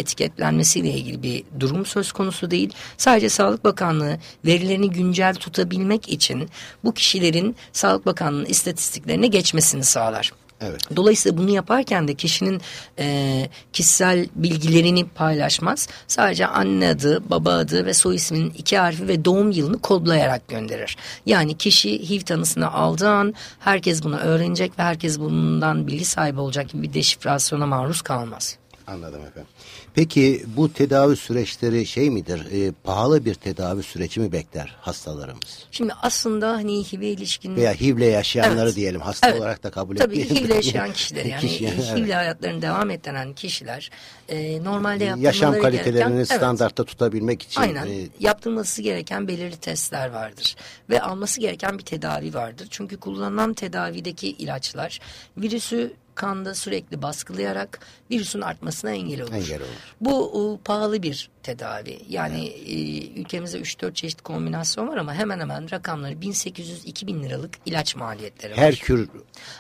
Speaker 3: etiketlenmesiyle ilgili bir durum söz konusu değil. Sadece Sağlık Bakanlığı verilerini güncel tutabilmek için bu kişilerin Sağlık Bakanlığı'nın istatistiklerine geçmesini sağlar.
Speaker 2: Evet.
Speaker 3: Dolayısıyla bunu yaparken de kişinin e, kişisel bilgilerini paylaşmaz. Sadece anne adı, baba adı ve soy isminin iki harfi ve doğum yılını kodlayarak gönderir. Yani kişi HIV tanısını aldığı an herkes bunu öğrenecek ve herkes bundan bilgi sahibi olacak gibi bir deşifrasyona maruz kalmaz.
Speaker 2: Anladım efendim. Peki bu tedavi süreçleri şey midir? e, pahalı bir tedavi süreci mi bekler hastalarımız?
Speaker 3: Şimdi aslında hani HIV'e ilişkin...
Speaker 2: Veya HIV'le yaşayanları
Speaker 3: Evet.
Speaker 2: diyelim hasta
Speaker 3: Evet.
Speaker 2: olarak da kabul
Speaker 3: Tabii
Speaker 2: etmeyelim.
Speaker 3: HIV'le yaşayan kişiler yani
Speaker 2: Kişi, evet.
Speaker 3: HIV'le hayatlarını devam ettiren kişiler e, normalde yaptırmaları
Speaker 2: Yaşam kalitelerini
Speaker 3: gereken... Evet.
Speaker 2: standartta tutabilmek için
Speaker 3: Aynen.
Speaker 2: e,
Speaker 3: Yaptırılması gereken belirli testler vardır. Ve alması gereken bir tedavi vardır. Çünkü kullanılan tedavideki ilaçlar virüsü kanda sürekli baskılayarak virüsün artmasına engel olur.
Speaker 2: engel olur.
Speaker 3: Bu e, pahalı bir tedavi. Yani e, ülkemizde 3-4 çeşit kombinasyon var ama hemen hemen rakamları 1800-2000 liralık ilaç maliyetleri var.
Speaker 2: Her kür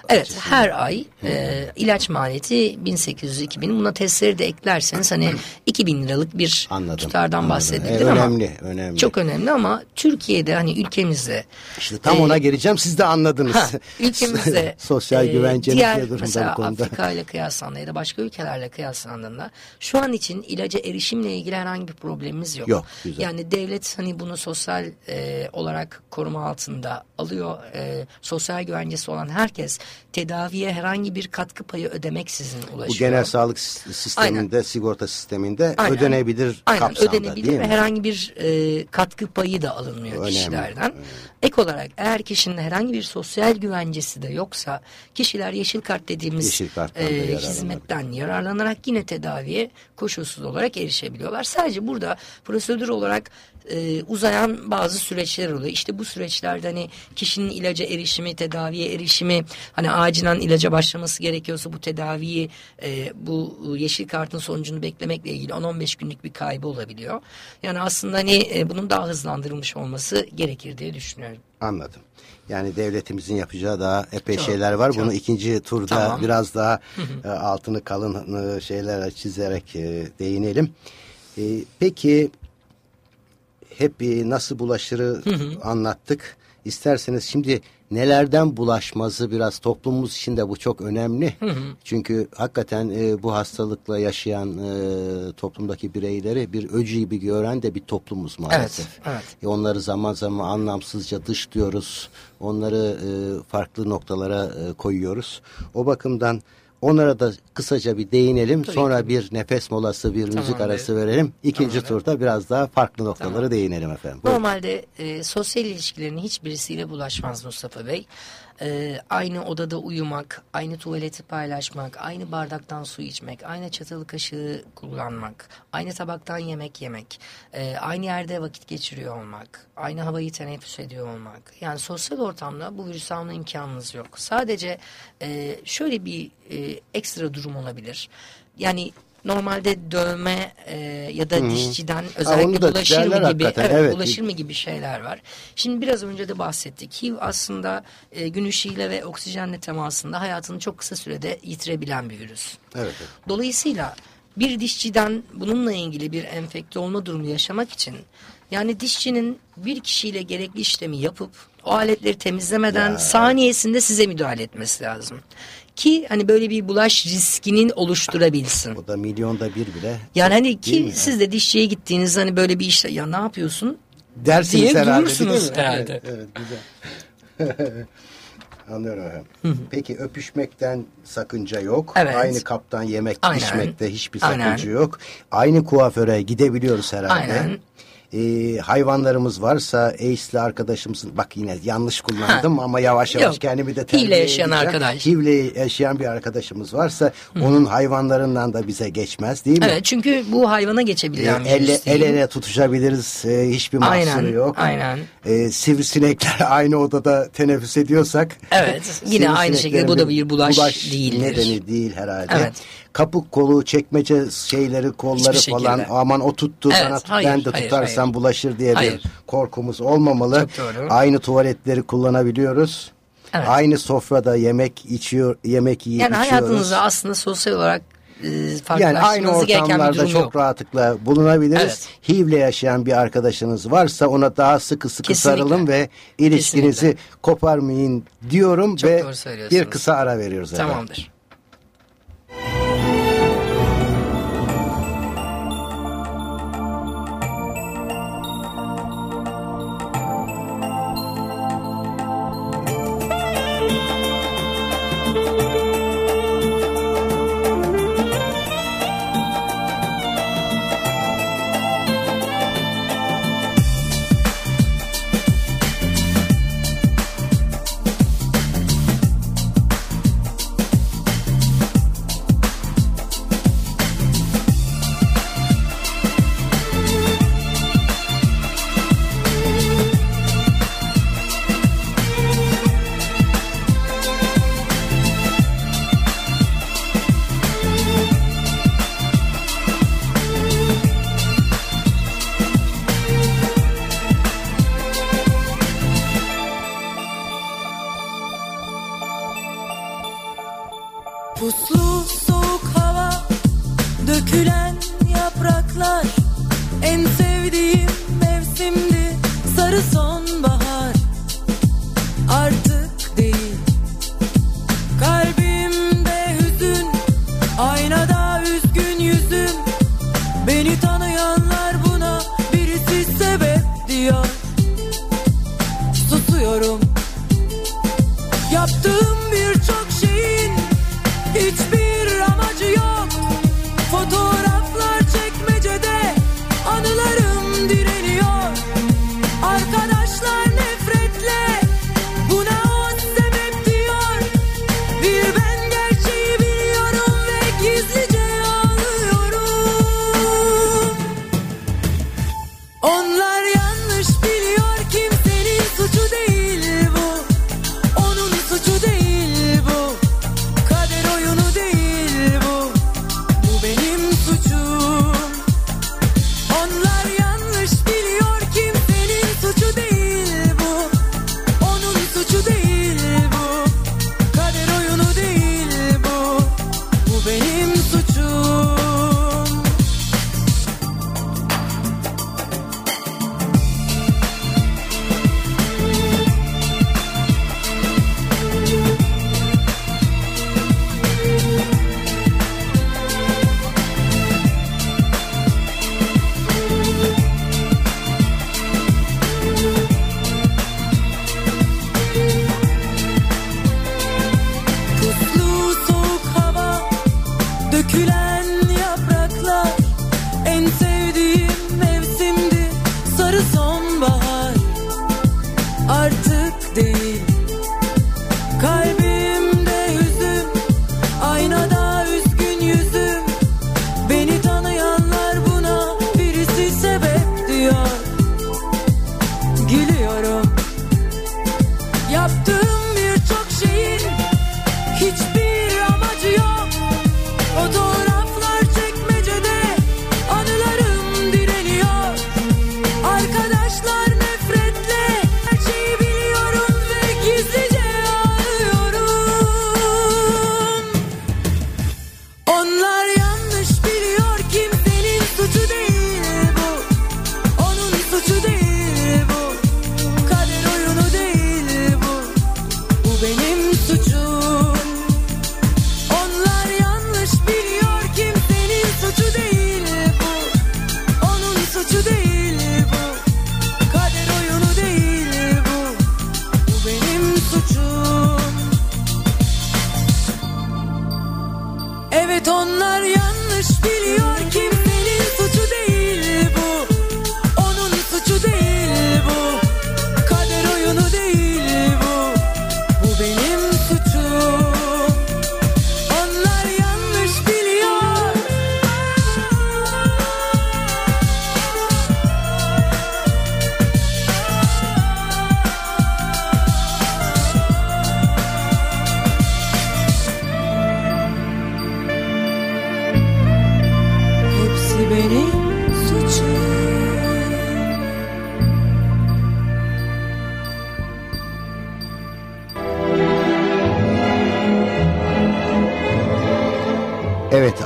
Speaker 3: Evet her ay e, ilaç maliyeti 1800-2000 buna testleri de eklerseniz hani 2000 liralık bir
Speaker 2: anladım.
Speaker 3: tutardan
Speaker 2: anladım.
Speaker 3: bahsedilir
Speaker 2: E,
Speaker 3: ama
Speaker 2: önemli, önemli.
Speaker 3: çok önemli ama Türkiye'de hani ülkemizde
Speaker 2: İşte tam
Speaker 3: e,
Speaker 2: ona geleceğim. Siz de anladınız.
Speaker 3: Ha, ülkemizde
Speaker 2: sosyal
Speaker 3: e,
Speaker 2: güvenceniz
Speaker 3: diğer
Speaker 2: durumda
Speaker 3: mesela
Speaker 2: bu konuda?
Speaker 3: Afrika ile kıyaslandığında ya da başka ülkelerle kıyaslandığında şu an için ilaca erişimle ilgili herhangi bir problemimiz yok.
Speaker 2: Yok, güzel.
Speaker 3: Yani devlet hani bunu sosyal e, olarak koruma altında alıyor. E, sosyal güvencesi olan herkes tedaviye herhangi bir katkı payı ödemeksizin ulaşıyor.
Speaker 2: Bu genel sağlık sis- sisteminde, sigorta sisteminde
Speaker 3: Aynen.
Speaker 2: ödenebilir
Speaker 3: Aynen
Speaker 2: kapsamda
Speaker 3: ödenebilir
Speaker 2: değil
Speaker 3: ve
Speaker 2: mi?
Speaker 3: herhangi bir e, katkı payı da alınmıyor
Speaker 2: Önemli,
Speaker 3: kişilerden.
Speaker 2: önemli.
Speaker 3: Ek olarak eğer kişinin herhangi bir sosyal güvencesi de yoksa kişiler yeşil kart dediğimiz dediğimiz e, hizmetten yararlanarak yine tedaviye koşulsuz olarak erişebiliyorlar. Sadece burada prosedür olarak e, uzayan bazı süreçler oluyor. İşte bu süreçlerde hani kişinin ilaca erişimi, tedaviye erişimi, hani acilen ilaca başlaması gerekiyorsa bu tedaviyi e, bu yeşil kartın sonucunu beklemekle ilgili 10-15 günlük bir kaybı olabiliyor. Yani aslında hani e, bunun daha hızlandırılmış olması gerekir diye düşünüyorum.
Speaker 2: Anladım. Yani devletimizin yapacağı daha epey çok, şeyler var. Çok. Bunu ikinci turda tamam. biraz daha e, altını kalın e, şeyler çizerek e, değinelim. E, peki hep e, nasıl bulaşırı anlattık. İsterseniz şimdi nelerden bulaşmazı biraz toplumumuz için de bu çok önemli. Hı hı. Çünkü hakikaten e, bu hastalıkla yaşayan e, toplumdaki bireyleri bir öcü gibi gören de bir toplumuz maalesef. Evet, evet. E, onları zaman zaman anlamsızca dışlıyoruz. Onları e, farklı noktalara e, koyuyoruz. O bakımdan Onlara da kısaca bir değinelim. Tabii Sonra ki. bir nefes molası, bir tamam müzik arası verelim. İkinci tamam turda biraz daha farklı noktalara tamam. değinelim efendim.
Speaker 3: Buyurun. Normalde e, sosyal ilişkilerin hiçbirisiyle bulaşmaz Mustafa Bey e, aynı odada uyumak, aynı tuvaleti paylaşmak, aynı bardaktan su içmek, aynı çatalı kaşığı kullanmak, aynı tabaktan yemek yemek, e, aynı yerde vakit geçiriyor olmak, aynı havayı teneffüs ediyor olmak. Yani sosyal ortamda bu virüs alma imkanınız yok. Sadece e, şöyle bir e, ekstra durum olabilir. Yani normalde dövme e, ya da hmm. dişçiden özellikle ha, bulaşır mı gibi evet, evet bulaşır mı gibi şeyler var. Şimdi biraz önce de bahsettik. HIV aslında e, gün ışığıyla ve oksijenle temasında hayatını çok kısa sürede yitirebilen bir virüs.
Speaker 2: Evet, evet.
Speaker 3: Dolayısıyla bir dişçiden bununla ilgili bir enfekte olma durumu yaşamak için yani dişçinin bir kişiyle gerekli işlemi yapıp o aletleri temizlemeden ya. saniyesinde size müdahale etmesi lazım ki hani böyle bir bulaş riskinin oluşturabilsin.
Speaker 2: O da milyonda bir bile.
Speaker 3: Yani hani ki siz de dişçiye gittiğiniz hani böyle bir işte ya ne yapıyorsun?
Speaker 2: Dersiniz
Speaker 3: diye
Speaker 2: herhalde.
Speaker 3: durursunuz herhalde.
Speaker 2: Evet, evet güzel. Anlıyorum efendim. Peki öpüşmekten sakınca yok. Evet. Aynı kaptan yemek Aynen. içmekte hiçbir sakınca Aynen. yok. Aynı kuaföre gidebiliyoruz herhalde. Aynen e, hayvanlarımız varsa ACE'li arkadaşımızın bak yine yanlış kullandım ha. ama yavaş yavaş Yok. kendimi de terbiye
Speaker 3: HIV'le yaşayan edeceğim. arkadaş.
Speaker 2: HIV'le yaşayan bir arkadaşımız varsa Hı. onun hayvanlarından da bize geçmez değil mi?
Speaker 3: Evet çünkü bu hayvana geçebilen
Speaker 2: e, elle, El ele tutuşabiliriz e, hiçbir mahsuru aynen, yok.
Speaker 3: Aynen.
Speaker 2: E, sivrisinekler aynı odada teneffüs ediyorsak.
Speaker 3: Evet yine aynı şekilde bu da bir bulaş, bulaş değildir.
Speaker 2: nedeni değil herhalde. Evet kapuk kolu, çekmece şeyleri, kolları falan aman o tuttu evet, sana tut, hayır, ben de hayır, tutarsam hayır. bulaşır diye hayır. bir korkumuz olmamalı. Aynı tuvaletleri kullanabiliyoruz. Evet. Aynı sofrada yemek içiyor, yemek yiyip
Speaker 3: yani içiyoruz. Yani hayatınızda aslında sosyal olarak e,
Speaker 2: yani aynı ortamlarda çok yok. rahatlıkla bulunabiliriz. Evet. HIV'le yaşayan bir arkadaşınız varsa ona daha sıkı sıkı Kesinlikle. sarılın ve ilişkinizi Kesinlikle. koparmayın diyorum çok ve bir kısa ara veriyoruz.
Speaker 3: Tamamdır. Efendim.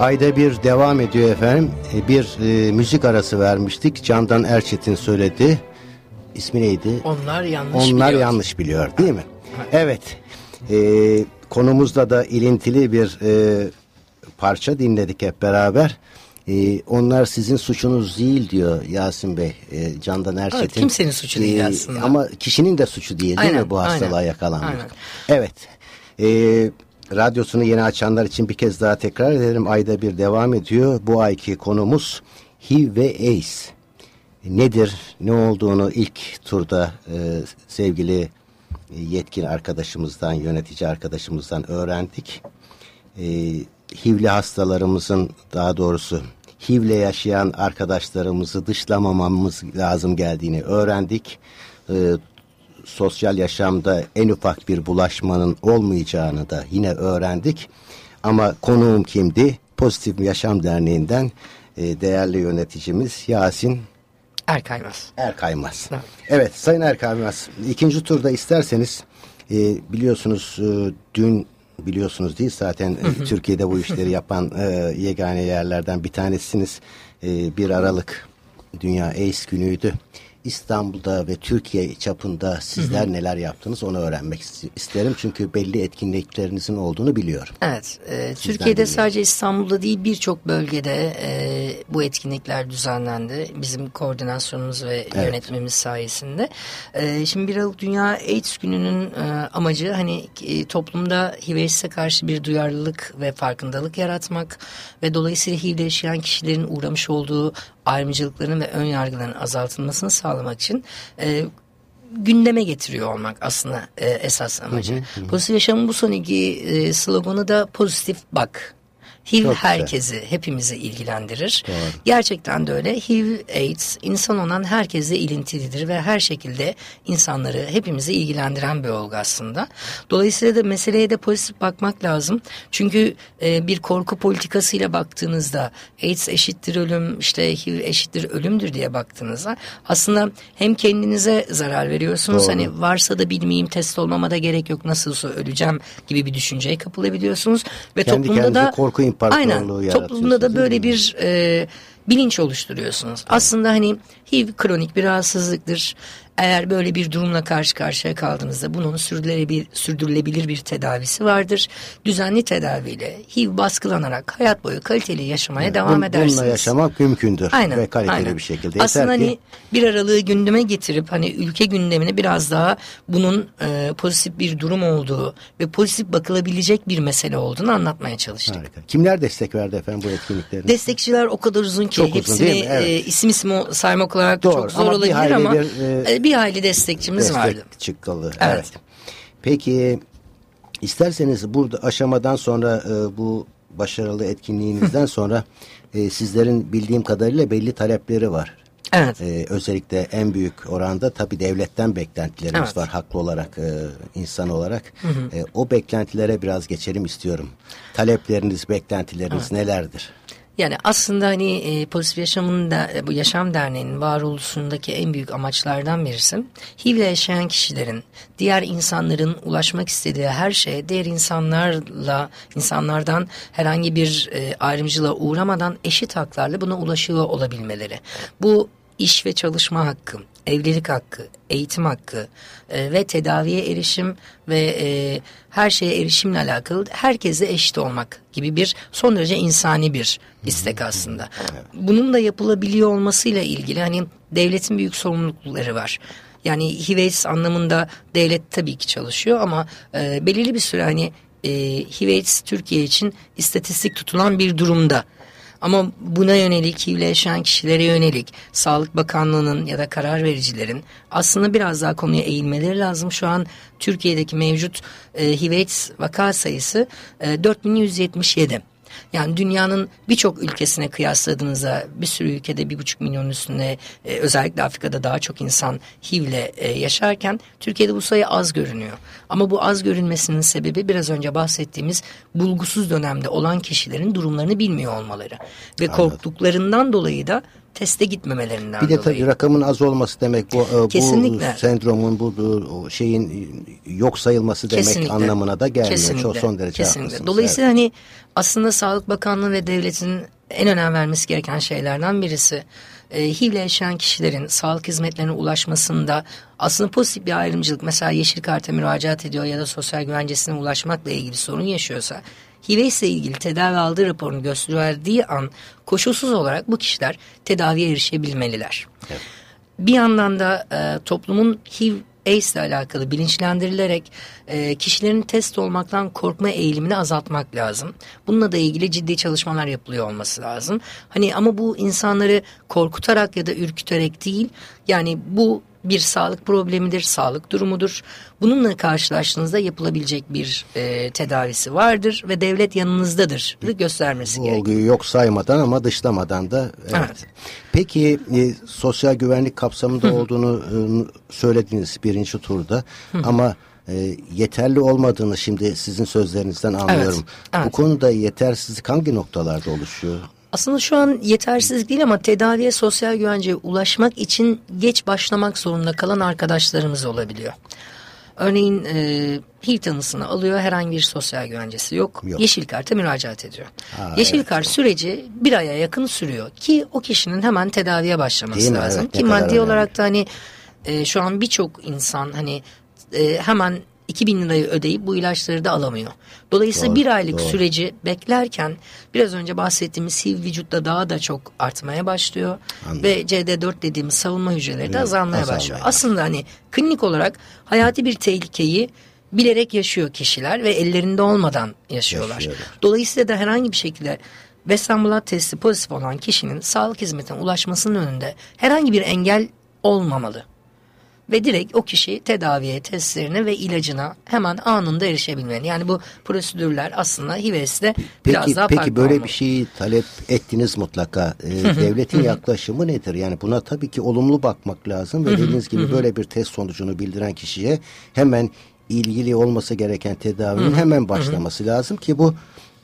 Speaker 2: Ayda bir devam ediyor efendim. E, bir e, müzik arası vermiştik. Candan Erçetin söyledi. İsmi neydi?
Speaker 3: Onlar yanlış
Speaker 2: Onlar
Speaker 3: biliyor. Onlar
Speaker 2: yanlış biliyor değil mi? Evet. E, konumuzda da ilintili bir e, parça dinledik hep beraber. E, onlar sizin suçunuz değil diyor Yasin Bey, e, Candan Erçetin. Evet,
Speaker 3: kimsenin suçu değil e, aslında.
Speaker 2: Ama kişinin de suçu değil değil aynen, mi bu hastalığa aynen, yakalanmak? Aynen. Evet. Evet radyosunu yeni açanlar için bir kez daha tekrar edelim. Ayda bir devam ediyor. Bu ayki konumuz HIV ve AIDS. Nedir, ne olduğunu ilk turda e, sevgili yetkin arkadaşımızdan, yönetici arkadaşımızdan öğrendik. E, HIV'li hastalarımızın daha doğrusu HIV'le yaşayan arkadaşlarımızı dışlamamamız lazım geldiğini öğrendik. E, sosyal yaşamda en ufak bir bulaşmanın olmayacağını da yine öğrendik. Ama konuğum kimdi? Pozitif Yaşam Derneği'nden e, değerli yöneticimiz Yasin
Speaker 3: Erkaymaz.
Speaker 2: Erkaymaz. Evet. evet Sayın Erkaymaz ikinci turda isterseniz e, biliyorsunuz e, dün biliyorsunuz değil zaten e, Türkiye'de bu işleri yapan e, yegane yerlerden bir tanesiniz. E, 1 Aralık Dünya AIDS günüydü. İstanbul'da ve Türkiye çapında sizler hı hı. neler yaptınız onu öğrenmek isterim. Çünkü belli etkinliklerinizin olduğunu biliyorum.
Speaker 3: Evet. E, Türkiye'de dinleyelim. sadece İstanbul'da değil birçok bölgede e, bu etkinlikler düzenlendi. Bizim koordinasyonumuz ve evet. yönetmemiz sayesinde. E, şimdi bir Aralık Dünya AIDS Günü'nün e, amacı hani e, toplumda HIV'e karşı bir duyarlılık ve farkındalık yaratmak ve dolayısıyla HIV'de yaşayan kişilerin uğramış olduğu ayrımcılıkların ve ön yargıların azaltılmasını sağlamak için e, gündeme getiriyor olmak aslında e, esas amacı. Hı hı hı. Pozitif yaşamın bu son iki e, sloganı da pozitif bak. HIV
Speaker 2: Çok
Speaker 3: herkesi, hepimizi ilgilendirir.
Speaker 2: Doğru.
Speaker 3: Gerçekten de öyle. HIV, AIDS insan olan herkesle ilintilidir ve her şekilde insanları, hepimizi ilgilendiren bir olgu aslında. Dolayısıyla da meseleye de pozitif bakmak lazım. Çünkü e, bir korku politikasıyla baktığınızda AIDS eşittir ölüm, işte HIV eşittir ölümdür diye baktığınızda aslında hem kendinize zarar veriyorsunuz.
Speaker 2: Doğru.
Speaker 3: Hani varsa da bilmeyeyim test olmama da gerek yok nasılsa öleceğim gibi bir düşünceye kapılabiliyorsunuz. Ve
Speaker 2: Kendi
Speaker 3: toplumda da
Speaker 2: korku imparatorluğu
Speaker 3: aynen, toplumda da böyle bir e, bilinç oluşturuyorsunuz. Aslında hani HIV kronik bir rahatsızlıktır. Eğer böyle bir durumla karşı karşıya kaldığınızda bunun sürdürülebilir, sürdürülebilir bir tedavisi vardır. Düzenli tedaviyle HIV baskılanarak hayat boyu kaliteli yaşamaya devam
Speaker 2: Bun-
Speaker 3: edersiniz.
Speaker 2: Bununla yaşamak mümkündür
Speaker 3: Aynen,
Speaker 2: ve kaliteli
Speaker 3: aynen.
Speaker 2: bir şekilde. Yeter
Speaker 3: Aslında
Speaker 2: ki
Speaker 3: hani bir aralığı gündeme getirip hani ülke gündemini biraz daha bunun e, pozitif bir durum olduğu ve pozitif bakılabilecek bir mesele olduğunu anlatmaya çalıştık.
Speaker 2: Harika. Kimler destek verdi efendim bu etkinliklerin?
Speaker 3: Destekçiler o kadar uzun ki
Speaker 2: Çok uzun
Speaker 3: hepsini
Speaker 2: mi? Evet.
Speaker 3: e, isim isim saymak olarak
Speaker 2: Doğru,
Speaker 3: çok zor
Speaker 2: ama bir
Speaker 3: olabilir
Speaker 2: hayli
Speaker 3: ama
Speaker 2: bir, e,
Speaker 3: e, bir hayli destekçimiz
Speaker 2: destek
Speaker 3: vardı.
Speaker 2: çıkkalı.
Speaker 3: Evet.
Speaker 2: Evet. Peki isterseniz burada aşamadan sonra e, bu başarılı etkinliğinizden sonra e, sizlerin bildiğim kadarıyla belli talepleri var.
Speaker 3: Evet.
Speaker 2: E, özellikle en büyük oranda tabii devletten beklentilerimiz
Speaker 3: Evet.
Speaker 2: var haklı olarak e, insan olarak. E, o beklentilere biraz geçelim istiyorum. Talepleriniz, beklentileriniz nelerdir?
Speaker 3: Yani aslında hani e, pozitif yaşamın da e, bu yaşam derneğinin varoluşundaki en büyük amaçlardan birisi HIV ile yaşayan kişilerin diğer insanların ulaşmak istediği her şeye diğer insanlarla insanlardan herhangi bir e, ayrımcılığa uğramadan eşit haklarla buna ulaşıyor olabilmeleri. Bu iş ve çalışma hakkı, evlilik hakkı, eğitim hakkı e, ve tedaviye erişim ve e, her şeye erişimle alakalı herkese eşit olmak gibi bir son derece insani bir istek aslında. Bunun da yapılabiliyor olmasıyla ilgili hani devletin büyük sorumlulukları var. Yani HIV anlamında devlet tabii ki çalışıyor ama e, belirli bir süre hani e, HIV Türkiye için istatistik tutulan bir durumda. Ama buna yönelik HIV ile yaşayan kişilere yönelik Sağlık Bakanlığı'nın ya da karar vericilerin aslında biraz daha konuya eğilmeleri lazım. Şu an Türkiye'deki mevcut e, HIV AIDS vaka sayısı e, 4177. Yani dünyanın birçok ülkesine kıyasladığınızda bir sürü ülkede bir buçuk milyon üstünde e, özellikle Afrika'da daha çok insan HIV ile e, yaşarken Türkiye'de bu sayı az görünüyor. Ama bu az görünmesinin sebebi biraz önce bahsettiğimiz bulgusuz dönemde olan kişilerin durumlarını bilmiyor olmaları. Ve korktuklarından dolayı da teste gitmemelerinden
Speaker 2: Bir de
Speaker 3: dolayı.
Speaker 2: tabii rakamın az olması demek bu, e, bu
Speaker 3: Kesinlikle.
Speaker 2: sendromun bu bu şeyin yok sayılması demek
Speaker 3: Kesinlikle.
Speaker 2: anlamına da gelmiyor.
Speaker 3: Kesinlikle.
Speaker 2: Çok son derece
Speaker 3: Kesinlikle.
Speaker 2: haklısınız.
Speaker 3: Dolayısıyla hani aslında Sağlık Bakanlığı ve devletin en önem vermesi gereken şeylerden birisi e, HIV ile yaşayan kişilerin sağlık hizmetlerine ulaşmasında aslında pozitif bir ayrımcılık mesela Yeşil Kart'a müracaat ediyor ya da sosyal güvencesine ulaşmakla ilgili sorun yaşıyorsa HIV ile ilgili tedavi aldığı raporunu gösterdiği an koşulsuz olarak bu kişiler tedaviye erişebilmeliler. Bir yandan da e, toplumun HIV AIDS ile alakalı bilinçlendirilerek e, kişilerin test olmaktan korkma eğilimini azaltmak lazım. Bununla da ilgili ciddi çalışmalar yapılıyor olması lazım. Hani ama bu insanları korkutarak ya da ürküterek değil yani bu bir sağlık problemidir, sağlık durumudur. Bununla karşılaştığınızda yapılabilecek bir e, tedavisi vardır ve devlet yanınızdadır göstermesi gerekiyor.
Speaker 2: olguyu yok saymadan ama dışlamadan da. Evet.
Speaker 3: Evet.
Speaker 2: Peki e, sosyal güvenlik kapsamında olduğunu e, söylediniz birinci turda ama e, yeterli olmadığını şimdi sizin sözlerinizden anlıyorum.
Speaker 3: evet.
Speaker 2: Bu konuda yetersizlik hangi noktalarda oluşuyor?
Speaker 3: Aslında şu an yetersizlik değil ama tedaviye sosyal güvenceye ulaşmak için geç başlamak zorunda kalan arkadaşlarımız olabiliyor. Örneğin e, HIV tanısını alıyor herhangi bir sosyal güvencesi yok.
Speaker 2: Yok.
Speaker 3: Yeşil karta müracaat ediyor.
Speaker 2: Ha,
Speaker 3: Yeşil
Speaker 2: evet.
Speaker 3: kart süreci bir aya yakın sürüyor ki o kişinin hemen tedaviye başlaması
Speaker 2: Değil mi?
Speaker 3: lazım.
Speaker 2: Evet,
Speaker 3: ki maddi
Speaker 2: önemli.
Speaker 3: olarak da hani e, şu an birçok insan hani e, hemen 2000 lirayı ödeyip bu ilaçları da alamıyor. Dolayısıyla
Speaker 2: Doğru,
Speaker 3: bir aylık
Speaker 2: doğru.
Speaker 3: süreci beklerken biraz önce bahsettiğimiz HIV vücutta daha da çok artmaya başlıyor. Ve CD4 dediğimiz savunma hücreleri de azalmaya
Speaker 2: azalmaya
Speaker 3: başlıyor. Aslında hani klinik olarak hayati bir tehlikeyi bilerek yaşıyor kişiler ve ellerinde olmadan yaşıyorlar.
Speaker 2: Yaşıyorlar.
Speaker 3: Dolayısıyla da herhangi bir şekilde Western testi pozitif olan kişinin sağlık hizmetine ulaşmasının önünde herhangi bir engel olmamalı. Ve direkt o kişi tedaviye, testlerine ve ilacına hemen anında erişebilmeli. Yani bu prosedürler aslında HIVS'de biraz
Speaker 2: peki,
Speaker 3: daha
Speaker 2: peki
Speaker 3: farklı
Speaker 2: böyle
Speaker 3: olmalı.
Speaker 2: bir şeyi talep ettiniz mutlaka. Ee, devletin yaklaşımı nedir? Yani buna tabii ki olumlu bakmak lazım ve dediğiniz gibi böyle bir test sonucunu bildiren kişiye hemen ilgili olması gereken tedavinin hemen başlaması lazım ki bu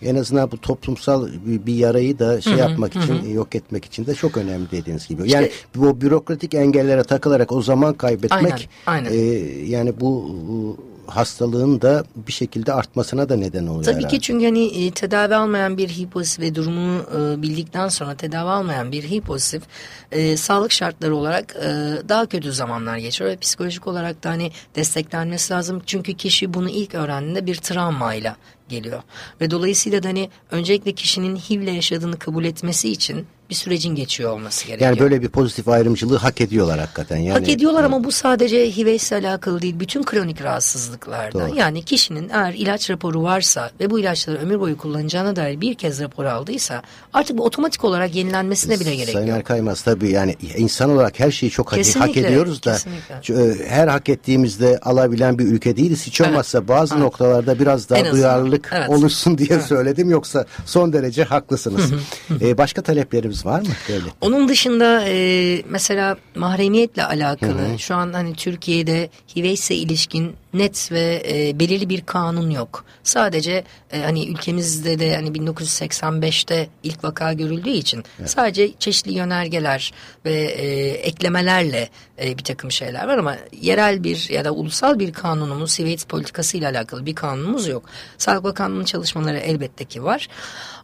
Speaker 2: en azından bu toplumsal bir, yarayı da şey yapmak için yok etmek için de çok önemli dediğiniz gibi. Yani bu bürokratik engellere takılarak o zaman kaybetmek
Speaker 3: Aynen, aynen.
Speaker 2: e, yani bu, bu hastalığın da bir şekilde artmasına da neden oluyor
Speaker 3: Tabii
Speaker 2: herhalde.
Speaker 3: ki çünkü hani e, tedavi almayan bir HIV pozitif ve durumunu e, bildikten sonra tedavi almayan bir HIV pozitif e, sağlık şartları olarak e, daha kötü zamanlar geçiyor ve psikolojik olarak da hani desteklenmesi lazım. Çünkü kişi bunu ilk öğrendiğinde bir travmayla geliyor. Ve dolayısıyla da hani öncelikle kişinin HIV'le yaşadığını kabul etmesi için bir sürecin geçiyor olması gerekiyor.
Speaker 2: Yani böyle bir pozitif ayrımcılığı hak ediyorlar hakikaten. Yani,
Speaker 3: Hak ediyorlar ama bu sadece HIV ile alakalı değil. Bütün kronik rahatsızlıklarda.
Speaker 2: Doğru.
Speaker 3: Yani kişinin eğer ilaç raporu varsa ve bu ilaçları ömür boyu kullanacağına dair bir kez rapor aldıysa artık bu otomatik olarak yenilenmesine bile gerek
Speaker 2: Sayın
Speaker 3: yok.
Speaker 2: Erkaymaz tabii yani insan olarak her şeyi çok hak,
Speaker 3: Kesinlikle,
Speaker 2: hak ediyoruz da
Speaker 3: kesinlikle.
Speaker 2: e, her hak ettiğimizde alabilen bir ülke değiliz. Hiç
Speaker 3: Evet,
Speaker 2: olmazsa bazı
Speaker 3: evet.
Speaker 2: noktalarda biraz daha duyarlılık
Speaker 3: evet.
Speaker 2: oluşsun diye söyledim. Yoksa son derece haklısınız. E, başka taleplerimiz var mı? Böyle.
Speaker 3: Onun dışında e, mesela mahremiyetle alakalı şu an hani Türkiye'de HIV'se ilişkin net ve e, belirli bir kanun yok. Sadece e, hani ülkemizde de hani 1985'te ilk vaka görüldüğü için sadece çeşitli yönergeler ve e, eklemelerle e, bir takım şeyler var ama yerel bir ya da ulusal bir kanunumuz HIV politikası ile alakalı bir kanunumuz yok. Sağlık Bakanlığı'nın çalışmaları elbette ki var.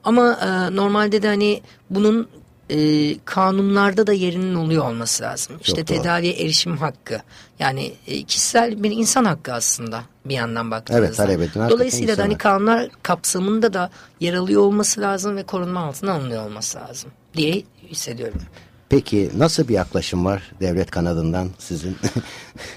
Speaker 3: Ama e, normalde de hani bunun e, kanunlarda da yerinin oluyor olması lazım. İşte
Speaker 2: doğru.
Speaker 3: tedaviye erişim hakkı. Yani e, kişisel bir insan hakkı aslında bir yandan baktığınızda.
Speaker 2: Evet, talep edin.
Speaker 3: Dolayısıyla da hani kanunlar kapsamında da yer alıyor olması lazım ve korunma altına alınıyor olması lazım diye hissediyorum.
Speaker 2: Peki nasıl bir yaklaşım var devlet kanadından sizin?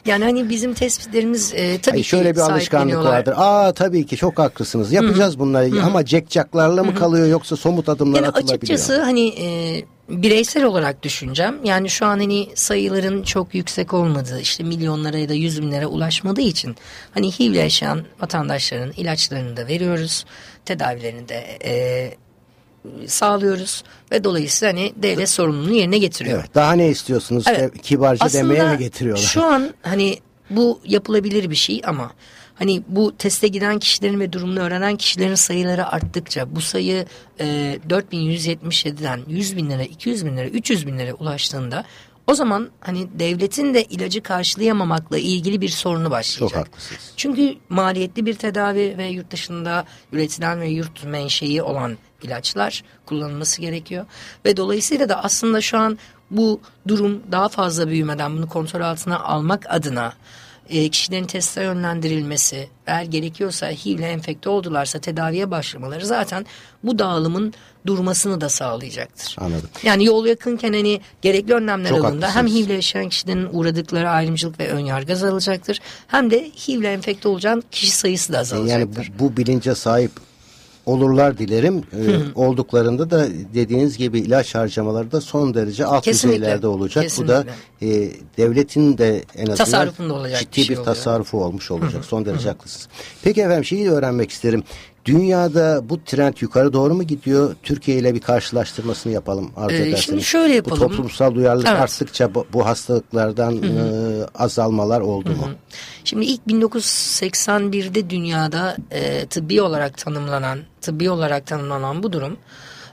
Speaker 3: Yani hani bizim tespitlerimiz e, tabii
Speaker 2: Hayır,
Speaker 3: ki
Speaker 2: şöyle bir alışkanlık vardır. Aa tabii ki çok haklısınız. Yapacağız bunları ama cekcaklarla mı kalıyor yoksa somut adımlar
Speaker 3: Yani
Speaker 2: atılabiliyor?
Speaker 3: açıkçası hani e, bireysel olarak düşüneceğim. Yani şu an hani sayıların çok yüksek olmadığı işte milyonlara ya da yüz binlere ulaşmadığı için hani HIV ile yaşayan vatandaşların ilaçlarını da veriyoruz. Tedavilerini de e, sağlıyoruz ve dolayısıyla hani devlet sorumluluğunu yerine getiriyor.
Speaker 2: Evet, daha ne istiyorsunuz?
Speaker 3: Evet.
Speaker 2: Kibarca demeye mi getiriyorlar?
Speaker 3: Şu an hani bu yapılabilir bir şey ama hani bu teste giden kişilerin ve durumunu öğrenen kişilerin sayıları arttıkça bu sayı e, 4177'den 100 bin lira, 200 bin lira, 300 bin lira ulaştığında o zaman hani devletin de ilacı karşılayamamakla ilgili bir sorunu başlayacak.
Speaker 2: Çok haklısınız.
Speaker 3: Çünkü maliyetli bir tedavi ve yurt dışında üretilen ve yurt menşei olan ilaçlar kullanılması gerekiyor. Ve dolayısıyla da aslında şu an bu durum daha fazla büyümeden bunu kontrol altına almak adına e, kişilerin teste yönlendirilmesi eğer gerekiyorsa HIV ile enfekte oldularsa tedaviye başlamaları zaten bu dağılımın durmasını da sağlayacaktır.
Speaker 2: Anladım.
Speaker 3: Yani yol yakınken hani gerekli önlemler
Speaker 2: Çok
Speaker 3: alındığında hem
Speaker 2: haklısınız.
Speaker 3: HIV ile yaşayan kişilerin uğradıkları ayrımcılık ve önyargı azalacaktır. Hem de HIV ile enfekte olacağın kişi sayısı da
Speaker 2: Yani
Speaker 3: azalacaktır.
Speaker 2: bu, bu bilince sahip olurlar dilerim. Ee, olduklarında da dediğiniz gibi ilaç harcamaları da son derece alt
Speaker 3: Kesinlikle.
Speaker 2: düzeylerde olacak. Bu da e, devletin de en azından ciddi
Speaker 3: bir
Speaker 2: bir,
Speaker 3: şey oluyor.
Speaker 2: tasarrufu olmuş olacak. Son derece haklısınız. Peki efendim şeyi öğrenmek isterim. Dünyada bu trend yukarı doğru mu gidiyor? Türkiye ile bir karşılaştırmasını yapalım arzu
Speaker 3: Ee,
Speaker 2: ederseniz.
Speaker 3: şimdi şöyle yapalım.
Speaker 2: Bu toplumsal duyarlılık
Speaker 3: Evet.
Speaker 2: arttıkça bu, bu hastalıklardan e, azalmalar oldu mu?
Speaker 3: Şimdi ilk 1981'de dünyada e, tıbbi olarak tanımlanan, tıbbi olarak tanımlanan bu durum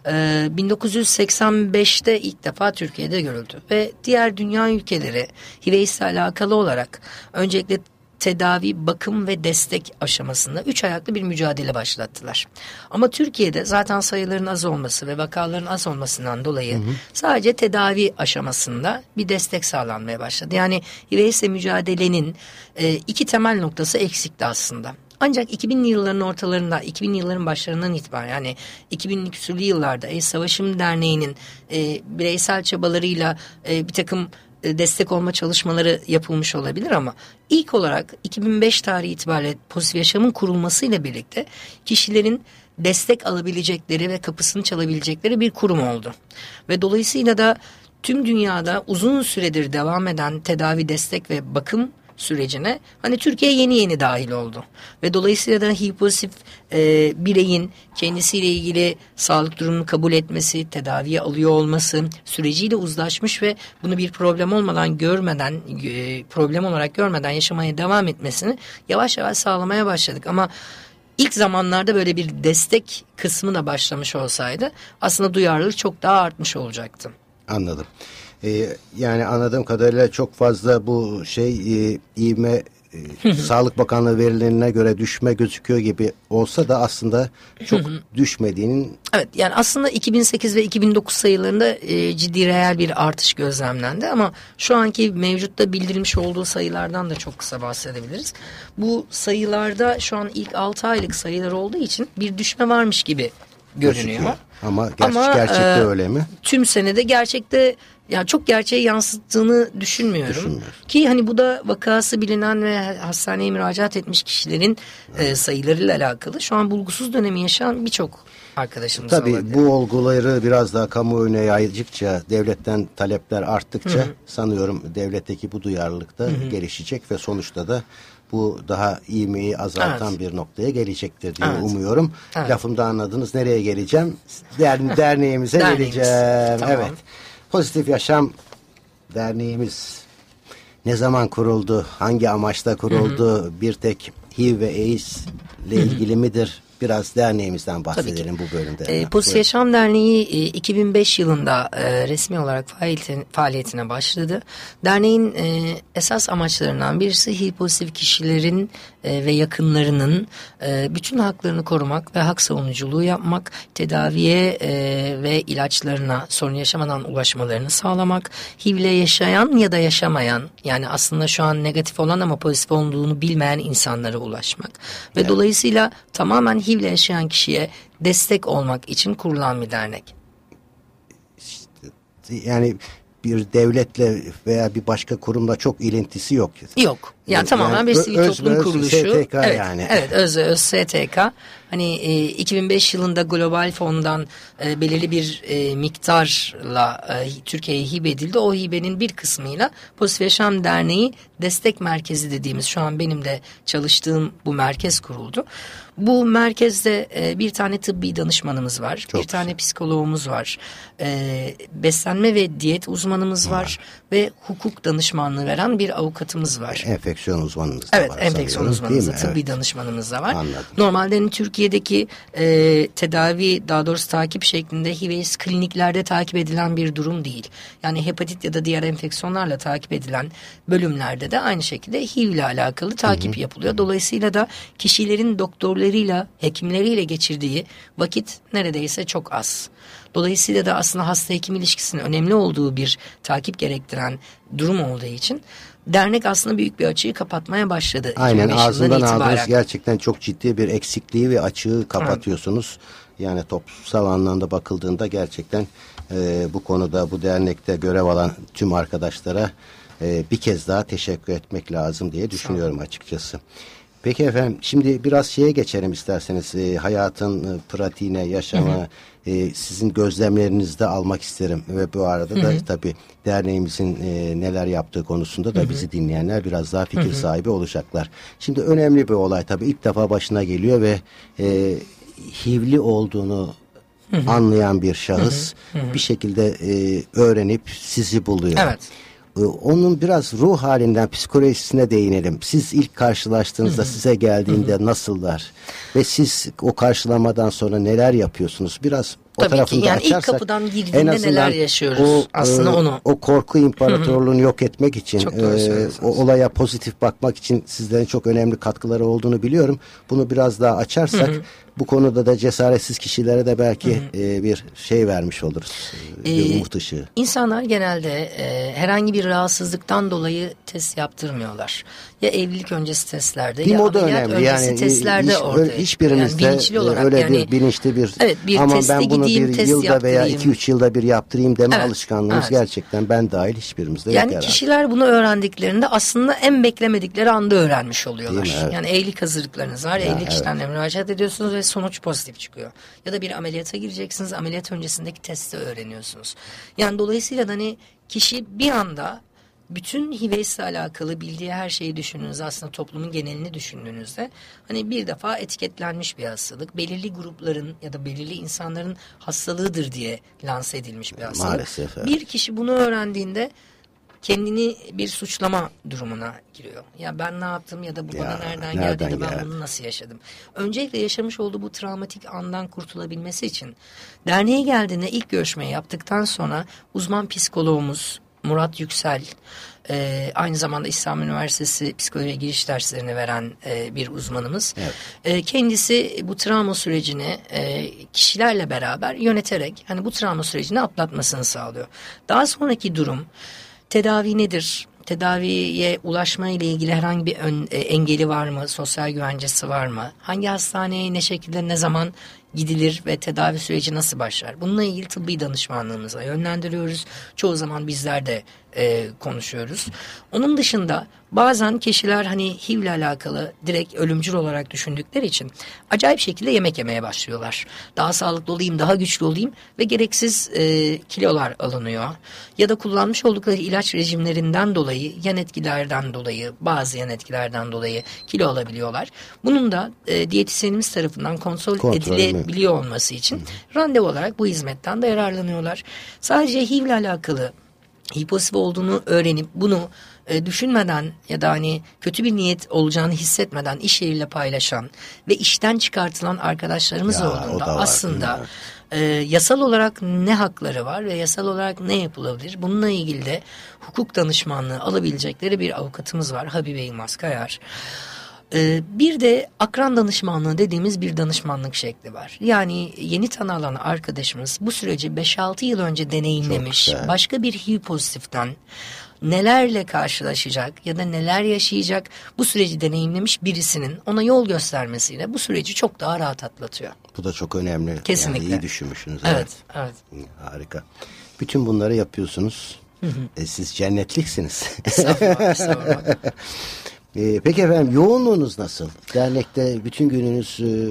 Speaker 3: e, 1985'te ilk defa Türkiye'de görüldü ve diğer dünya ülkeleri HIV ile alakalı olarak öncelikle tedavi, bakım ve destek aşamasında üç ayaklı bir mücadele başlattılar. Ama Türkiye'de zaten sayıların az olması ve vakaların az olmasından dolayı sadece tedavi aşamasında bir destek sağlanmaya başladı. Yani HIV mücadelenin e, iki temel noktası eksikti aslında. Ancak 2000'li yılların ortalarında, 2000'li yılların başlarından itibaren yani 2000'li küsürlü yıllarda El Savaşım Derneği'nin e, bireysel çabalarıyla e, bir takım e, destek olma çalışmaları yapılmış olabilir ama ilk olarak 2005 tarihi itibariyle pozitif yaşamın kurulmasıyla birlikte kişilerin destek alabilecekleri ve kapısını çalabilecekleri bir kurum oldu. Ve dolayısıyla da tüm dünyada uzun süredir devam eden tedavi destek ve bakım sürecine hani Türkiye yeni yeni dahil oldu. Ve dolayısıyla da HIV e, bireyin kendisiyle ilgili sağlık durumunu kabul etmesi, tedaviye alıyor olması, süreciyle uzlaşmış ve bunu bir problem olmadan görmeden, e, problem olarak görmeden yaşamaya devam etmesini yavaş yavaş sağlamaya başladık. Ama ilk zamanlarda böyle bir destek kısmı da başlamış olsaydı aslında duyarlılık çok daha artmış olacaktı.
Speaker 2: Anladım. Ee, yani anladığım kadarıyla çok fazla bu şey e, iğme e, Sağlık Bakanlığı verilerine göre düşme gözüküyor gibi olsa da aslında çok düşmediğinin
Speaker 3: Evet yani aslında 2008 ve 2009 sayılarında e, ciddi reel bir artış gözlemlendi ama şu anki mevcutta bildirilmiş olduğu sayılardan da çok kısa bahsedebiliriz. Bu sayılarda şu an ilk 6 aylık sayılar olduğu için bir düşme varmış gibi görünüyor.
Speaker 2: gözüküyor. Ama, ger
Speaker 3: Ama,
Speaker 2: gerçekte
Speaker 3: e,
Speaker 2: öyle mi?
Speaker 3: Tüm senede gerçekte yani çok gerçeği yansıttığını düşünmüyorum. Ki hani bu da vakası bilinen ve hastaneye müracaat etmiş kişilerin e, sayılarıyla alakalı. Şu an bulgusuz dönemi yaşayan birçok arkadaşımız
Speaker 2: Tabii
Speaker 3: olabilir.
Speaker 2: bu olguları biraz daha kamuoyuna yaydıkça, devletten talepler arttıkça sanıyorum devletteki bu duyarlılık da gelişecek ve sonuçta da bu daha iğmeyi azaltan
Speaker 3: Evet.
Speaker 2: bir noktaya gelecektir diye
Speaker 3: Evet.
Speaker 2: umuyorum.
Speaker 3: Evet.
Speaker 2: Lafımda anladınız. Nereye geleceğim? Der, derneğimize
Speaker 3: Derneğimiz.
Speaker 2: geleceğim.
Speaker 3: Tamam.
Speaker 2: Evet. Pozitif Yaşam Derneğimiz ne zaman kuruldu? Hangi amaçla kuruldu? Bir tek HIV ve AIDS ile ilgili midir? Biraz derneğimizden bahsedelim bu bölümde.
Speaker 3: E, Pozitif Yaşam Derneği e, 2005 yılında e, resmi olarak faaliyetin, faaliyetine başladı. Derneğin e, esas amaçlarından birisi HIV pozitif kişilerin e, ve yakınlarının e, bütün haklarını korumak ve hak savunuculuğu yapmak, tedaviye e, ve ilaçlarına sorun yaşamadan ulaşmalarını sağlamak, HIV ile yaşayan ya da yaşamayan yani aslında şu an negatif olan ama pozitif olduğunu bilmeyen insanlara ulaşmak ve dolayısıyla tamamen HIV ile yaşayan kişiye destek olmak için kurulan bir dernek.
Speaker 2: yani bir devletle veya bir başka kurumla çok ilintisi yok.
Speaker 3: Yok. Yani
Speaker 2: Yani
Speaker 3: tamamen bir sivil toplum
Speaker 2: öz
Speaker 3: kuruluşu.
Speaker 2: STK
Speaker 3: evet,
Speaker 2: yani.
Speaker 3: Evet, öz öz STK. Hani e, 2005 yılında Global Fond'dan e, belirli bir e, miktarla e, Türkiye'ye hibe edildi. O hibenin bir kısmıyla Pozitif Yaşam Derneği Destek Merkezi dediğimiz şu an benim de çalıştığım bu merkez kuruldu. Bu merkezde e, bir tane tıbbi danışmanımız var.
Speaker 2: Çok
Speaker 3: bir tane psikologumuz var. E, beslenme ve diyet uzmanımız var. Ve hukuk danışmanlığı veren bir avukatımız var.
Speaker 2: Enfeksiyon uzmanımız da
Speaker 3: Evet
Speaker 2: var
Speaker 3: enfeksiyon
Speaker 2: sanıyorum,
Speaker 3: uzmanımız tıbbi
Speaker 2: Evet.
Speaker 3: danışmanımız da var.
Speaker 2: Anladım.
Speaker 3: Normalde hani Türkiye'deki e, tedavi daha doğrusu takip şeklinde HIV kliniklerde takip edilen bir durum değil. Yani hepatit ya da diğer enfeksiyonlarla takip edilen bölümlerde de aynı şekilde HIV ile alakalı takip yapılıyor. Dolayısıyla da kişilerin doktorlarıyla, hekimleriyle geçirdiği vakit neredeyse çok az. Dolayısıyla da aslında hasta hekim ilişkisinin önemli olduğu bir takip gerektiren durum olduğu için dernek aslında büyük bir açığı kapatmaya başladı.
Speaker 2: Aynen
Speaker 3: 2005 yılından
Speaker 2: ağzından aldığınız gerçekten çok ciddi bir eksikliği ve açığı kapatıyorsunuz. Yani toplumsal anlamda bakıldığında gerçekten e, bu konuda bu dernekte görev alan tüm arkadaşlara e, bir kez daha teşekkür etmek lazım diye düşünüyorum açıkçası. Peki efendim şimdi biraz şeye geçelim isterseniz E, hayatın e, pratiğine yaşama e, sizin gözlemlerinizi de almak isterim. Ve bu arada da tabii derneğimizin e, neler yaptığı konusunda da bizi dinleyenler biraz daha fikir sahibi olacaklar. Şimdi önemli bir olay tabii ilk defa başına geliyor ve e, HIV'li olduğunu anlayan bir şahıs bir şekilde e, öğrenip sizi buluyor.
Speaker 3: Evet.
Speaker 2: Ee, Onun biraz ruh halinden psikolojisine değinelim. Siz ilk karşılaştığınızda size geldiğinde nasıllar? Ve siz o karşılamadan sonra neler yapıyorsunuz? Biraz o
Speaker 3: Tabii ki.
Speaker 2: tarafını da
Speaker 3: Yani ilk
Speaker 2: açarsak,
Speaker 3: kapıdan girdiğinde neler yaşıyoruz? Aslında
Speaker 2: e,
Speaker 3: onu.
Speaker 2: O korku imparatorluğunu yok etmek için, e, o olaya pozitif bakmak için sizlerin çok önemli katkıları olduğunu biliyorum. Bunu biraz daha açarsak bu konuda da cesaretsiz kişilere de belki e, bir şey vermiş oluruz. e, bir umut ışığı.
Speaker 3: İnsanlar genelde e, herhangi bir rahatsızlıktan dolayı test yaptırmıyorlar. Ya evlilik öncesi testlerde
Speaker 2: Bir
Speaker 3: ya
Speaker 2: moda önemli
Speaker 3: öncesi
Speaker 2: yani
Speaker 3: testlerde
Speaker 2: hiç,
Speaker 3: ortaya
Speaker 2: öyle- hiçbirimizde
Speaker 3: yani bilinçli olarak
Speaker 2: öyle
Speaker 3: yani,
Speaker 2: bir bilinçli bir
Speaker 3: Evet bir teste
Speaker 2: ben bunu
Speaker 3: gideyim
Speaker 2: bir yılda veya
Speaker 3: yaptırayım.
Speaker 2: 2-3 yılda bir yaptırayım deme
Speaker 3: Evet,
Speaker 2: alışkanlığımız
Speaker 3: evet.
Speaker 2: gerçekten ben dahil hiçbirimizde yok
Speaker 3: Yani kişiler bunu öğrendiklerinde aslında en beklemedikleri anda öğrenmiş oluyorlar.
Speaker 2: Evet.
Speaker 3: Yani evlilik hazırlıklarınız var.
Speaker 2: Ya,
Speaker 3: evlilik
Speaker 2: evet.
Speaker 3: işlemlerine müracaat ediyorsunuz ve sonuç pozitif çıkıyor. Ya da bir ameliyata gireceksiniz. Ameliyat öncesindeki testi öğreniyorsunuz. Yani dolayısıyla hani kişi bir anda bütün HIV ile alakalı bildiği her şeyi düşündüğünüzde aslında toplumun genelini düşündüğünüzde hani bir defa etiketlenmiş bir hastalık. Belirli grupların ya da belirli insanların hastalığıdır diye lanse edilmiş bir hastalık.
Speaker 2: Maalesef, evet.
Speaker 3: Bir kişi bunu öğrendiğinde kendini bir suçlama durumuna giriyor. Ya ben ne yaptım ya da bu
Speaker 2: Ya,
Speaker 3: bana nereden,
Speaker 2: nereden
Speaker 3: geldi de ben
Speaker 2: geldi?
Speaker 3: bunu nasıl yaşadım? Öncelikle yaşamış olduğu bu travmatik andan kurtulabilmesi için derneğe geldiğinde ilk görüşmeyi yaptıktan sonra uzman psikologumuz Murat Yüksel e, aynı zamanda İstanbul Üniversitesi psikoloji giriş derslerini veren e, bir uzmanımız. E, kendisi bu travma sürecini e, kişilerle beraber yöneterek hani bu travma sürecini atlatmasını sağlıyor. Daha sonraki durum tedavi nedir? Tedaviye ulaşma ile ilgili herhangi bir ön- e, engeli var mı? Sosyal güvencesi var mı? Hangi hastaneye ne şekilde ne zaman gidilir ve tedavi süreci nasıl başlar? Bununla ilgili tıbbi danışmanlığımıza yönlendiriyoruz. Çoğu zaman bizler de e, konuşuyoruz. Onun dışında bazen kişiler hani HIV ile alakalı direkt ölümcül olarak düşündükleri için acayip şekilde yemek yemeye başlıyorlar. Daha sağlıklı olayım, daha güçlü olayım ve gereksiz e, kilolar alınıyor. Ya da kullanmış oldukları ilaç rejimlerinden dolayı, yan etkilerden dolayı, bazı yan etkilerden dolayı kilo alabiliyorlar. Bunun da e, diyetisyenimiz tarafından kontrol,
Speaker 2: Kontrol
Speaker 3: edilebiliyor olması için randevu olarak bu hizmetten de yararlanıyorlar. Sadece HIV ile alakalı hiposif olduğunu öğrenip bunu e, düşünmeden ya da hani kötü bir niyet olacağını hissetmeden iş yeriyle paylaşan ve işten çıkartılan arkadaşlarımız
Speaker 2: Ya,
Speaker 3: olduğunda
Speaker 2: da var,
Speaker 3: aslında e, yasal olarak ne hakları var ve yasal olarak ne yapılabilir? Bununla ilgili de hukuk danışmanlığı alabilecekleri bir avukatımız var Habibe Yılmaz Kayar. Ee, Bir de akran danışmanlığı dediğimiz bir danışmanlık şekli var. Yani yeni tanı alan arkadaşımız bu süreci 5-6 yıl önce deneyimlemiş. Başka bir HIV pozitiften nelerle karşılaşacak ya da neler yaşayacak bu süreci deneyimlemiş birisinin ona yol göstermesiyle bu süreci çok daha rahat atlatıyor.
Speaker 2: Bu da çok önemli.
Speaker 3: Kesinlikle.
Speaker 2: Yani iyi düşünmüşsünüz.
Speaker 3: Evet, evet.
Speaker 2: Hı, Harika. Bütün bunları yapıyorsunuz. E, siz cennetliksiniz.
Speaker 3: Estağfurullah, estağfurullah.
Speaker 2: E, peki efendim yoğunluğunuz nasıl? Dernekte bütün gününüz e,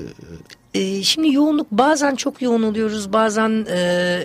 Speaker 3: Ee, şimdi yoğunluk bazen çok yoğun oluyoruz bazen e,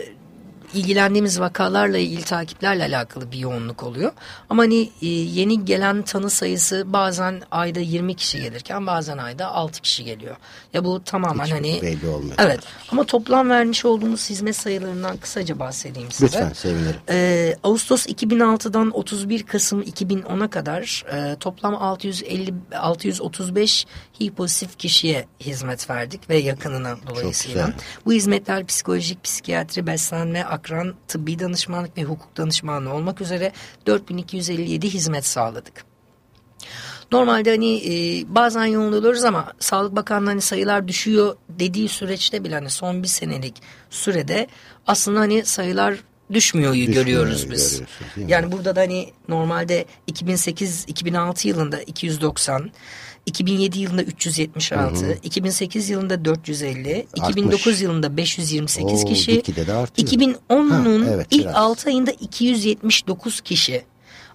Speaker 3: ilgilendiğimiz vakalarla ilgili takiplerle alakalı bir yoğunluk oluyor. Ama hani e, yeni gelen tanı sayısı bazen ayda 20 kişi gelirken bazen ayda 6 kişi geliyor. Ya bu tamamen
Speaker 2: Hiç
Speaker 3: hani
Speaker 2: belli olmuyor.
Speaker 3: Evet ama toplam vermiş olduğumuz hizmet sayılarından kısaca bahsedeyim size.
Speaker 2: lütfen sevinirim.
Speaker 3: Ee, Ağustos 2006'dan 31 Kasım 2010'a kadar e, toplam 650 635 HIV pozitif kişiye hizmet verdik ve yakınına dolayısıyla.
Speaker 2: güzel.
Speaker 3: Bu hizmetler psikolojik, psikiyatri, beslenme, akran, tıbbi danışmanlık ve hukuk danışmanlığı olmak üzere 4257 hizmet sağladık. Normalde hani e, bazen yoğun oluyoruz ama Sağlık Bakanlığı hani sayılar düşüyor dediği süreçte bile hani son bir senelik sürede aslında hani sayılar düşmüyor görüyoruz biz. Yani burada da hani normalde 2008-2006 yılında 290, 2007 yılında 376, 2008 yılında 450, 2009 yılında 528
Speaker 2: Oo,
Speaker 3: kişi,
Speaker 2: gitgide de artıyor.
Speaker 3: 2010'un
Speaker 2: Ha, evet,
Speaker 3: ilk
Speaker 2: biraz.
Speaker 3: 6 ayında 279 kişi.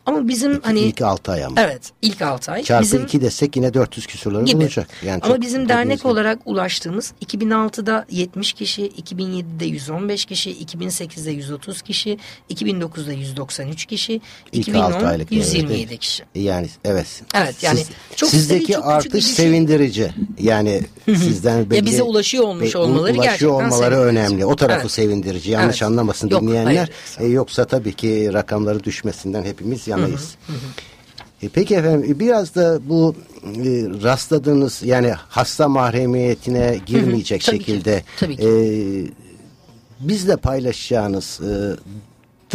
Speaker 3: Ama bizim hani
Speaker 2: İlk 6 ay ama.
Speaker 3: Evet ilk 6 ay.
Speaker 2: Çarpı
Speaker 3: bizim
Speaker 2: 2 desek yine 400 küsurları
Speaker 3: gibi.
Speaker 2: bulacak. Yani
Speaker 3: Ama bizim dernek
Speaker 2: gibi.
Speaker 3: olarak ulaştığımız 2006'da 70 kişi, 2007'de 115 kişi, 2008'de 130 kişi, 2009'da 193 kişi,
Speaker 2: İlk
Speaker 3: 2010
Speaker 2: altı aylık devre
Speaker 3: 127
Speaker 2: değil.
Speaker 3: kişi.
Speaker 2: Yani evet.
Speaker 3: Evet, yani çok
Speaker 2: sizdeki
Speaker 3: çok
Speaker 2: artış
Speaker 3: düşün-
Speaker 2: sevindirici. Yani sizden belli,
Speaker 3: bize ulaşıyor olmuş olmaları
Speaker 2: ulaşıyor
Speaker 3: gerçekten
Speaker 2: olmaları önemli. O tarafı
Speaker 3: Evet.
Speaker 2: sevindirici. Yanlış
Speaker 3: Evet.
Speaker 2: anlamasın
Speaker 3: Yok,
Speaker 2: dinleyenler.
Speaker 3: hayır.
Speaker 2: E, yoksa tabii ki rakamları düşmesinden hepimiz yanayız. E, peki efendim biraz da bu e, rastladığınız yani hasta mahremiyetine girmeyecek
Speaker 3: Tabii ki,
Speaker 2: şekilde
Speaker 3: tabii ki.
Speaker 2: e, bizle paylaşacağınız e,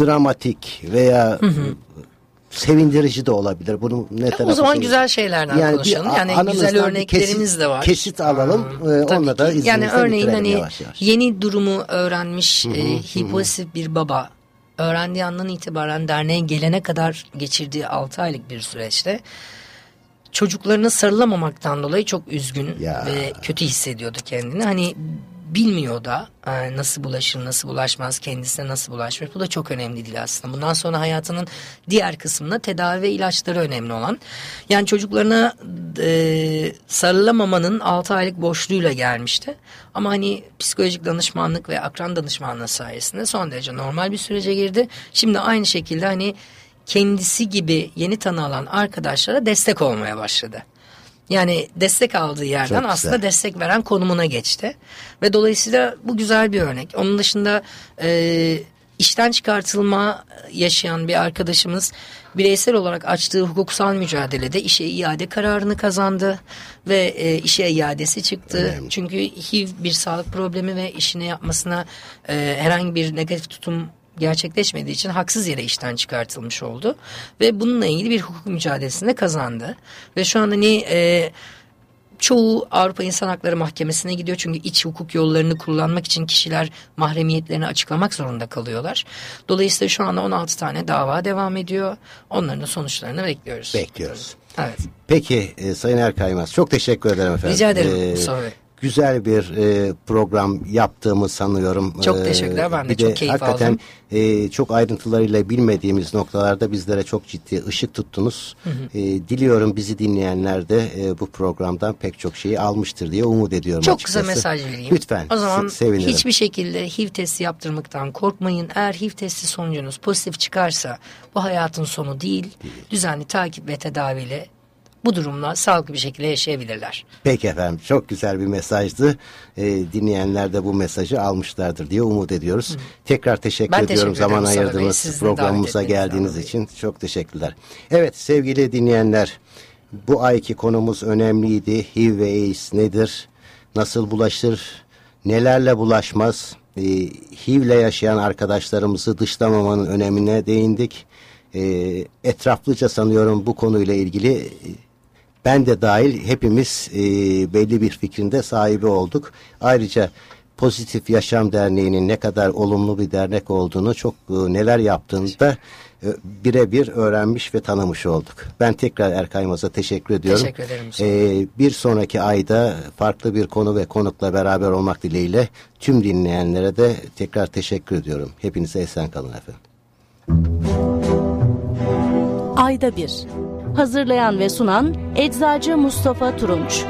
Speaker 2: dramatik veya sevindirici de olabilir. Bunu ne tarafı
Speaker 3: O zaman
Speaker 2: sevin-
Speaker 3: güzel şeylerden
Speaker 2: bir
Speaker 3: konuşalım. Yani güzel örneklerimiz
Speaker 2: kesit,
Speaker 3: de var.
Speaker 2: Kesit alalım. e,
Speaker 3: Tabii
Speaker 2: onunla da
Speaker 3: ki. Yani örneğin hani
Speaker 2: yavaş yavaş.
Speaker 3: yeni durumu öğrenmiş e, HIV pozitif bir baba öğrendiği andan itibaren derneğe gelene kadar geçirdiği 6 aylık bir süreçte çocuklarına sarılamamaktan dolayı çok üzgün
Speaker 2: Ya.
Speaker 3: ve kötü hissediyordu kendini. Hani bilmiyor da e, nasıl bulaşır, nasıl bulaşmaz, kendisine nasıl bulaşır. Bu da çok önemli değil aslında. Bundan sonra hayatının diğer kısmında tedavi ve ilaçları önemli olan. Yani çocuklarına e, sarılamamanın 6 aylık boşluğuyla gelmişti. Ama hani psikolojik danışmanlık ve akran danışmanlığı sayesinde son derece normal bir sürece girdi. Şimdi aynı şekilde hani kendisi gibi yeni tanı alan arkadaşlara destek olmaya başladı. Yani destek aldığı yerden aslında destek veren konumuna geçti. Ve dolayısıyla bu güzel bir örnek. Onun dışında e, işten çıkartılma yaşayan bir arkadaşımız bireysel olarak açtığı hukuksal mücadelede işe iade kararını kazandı ve e, işe iadesi çıktı. Önemli. Çünkü HIV bir sağlık problemi ve işine yapmasına e, herhangi bir negatif tutum gerçekleşmediği için haksız yere işten çıkartılmış oldu. Ve bununla ilgili bir hukuk mücadelesinde kazandı. Ve şu anda hani e, çoğu Avrupa İnsan Hakları Mahkemesi'ne gidiyor. Çünkü iç hukuk yollarını kullanmak için kişiler mahremiyetlerini açıklamak zorunda kalıyorlar. Dolayısıyla şu anda 16 tane dava devam ediyor. Onların da sonuçlarını bekliyoruz.
Speaker 2: Bekliyoruz.
Speaker 3: Evet.
Speaker 2: Peki e, Sayın Erkaymaz çok teşekkür ederim efendim.
Speaker 3: Rica ederim ee, Bey
Speaker 2: güzel bir e, program yaptığımı sanıyorum.
Speaker 3: Çok e, teşekkürler ben de,
Speaker 2: bir
Speaker 3: çok keyif
Speaker 2: hakikaten,
Speaker 3: aldım.
Speaker 2: E, çok ayrıntılarıyla bilmediğimiz noktalarda bizlere çok ciddi ışık tuttunuz. Hı hı. E, diliyorum bizi dinleyenler de e, bu programdan pek çok şeyi almıştır diye umut ediyorum
Speaker 3: Çok
Speaker 2: açıkçası.
Speaker 3: kısa mesaj vereyim.
Speaker 2: Lütfen
Speaker 3: O zaman sevinirim. hiçbir şekilde HIV testi yaptırmaktan korkmayın. Eğer HIV testi sonucunuz pozitif çıkarsa bu hayatın sonu değil. değil. Düzenli takip ve tedaviyle bu durumla sağlıklı bir şekilde yaşayabilirler.
Speaker 2: Peki efendim çok güzel bir mesajdı. Ee, dinleyenler de bu mesajı almışlardır diye umut ediyoruz. Hı. Tekrar teşekkür ben ediyorum teşekkür zaman ayırdığınız programımıza geldiğiniz için. Çok teşekkürler. Evet sevgili dinleyenler bu ayki konumuz önemliydi. HIV ve AIDS nedir? Nasıl bulaşır? Nelerle bulaşmaz? Ee, HIV ile yaşayan arkadaşlarımızı dışlamamanın önemine değindik. Ee, etraflıca sanıyorum bu konuyla ilgili ben de dahil hepimiz e, belli bir fikrinde sahibi olduk. Ayrıca Pozitif Yaşam Derneği'nin ne kadar olumlu bir dernek olduğunu, çok e, neler yaptığını da e, birebir öğrenmiş ve tanımış olduk. Ben tekrar Erkaymaz'a teşekkür ediyorum.
Speaker 3: Teşekkür ederim.
Speaker 2: Ee, bir sonraki ayda farklı bir konu ve konukla beraber olmak dileğiyle tüm dinleyenlere de tekrar teşekkür ediyorum. Hepinize esen kalın efendim.
Speaker 1: Ayda bir Hazırlayan ve sunan Eczacı Mustafa Turunç.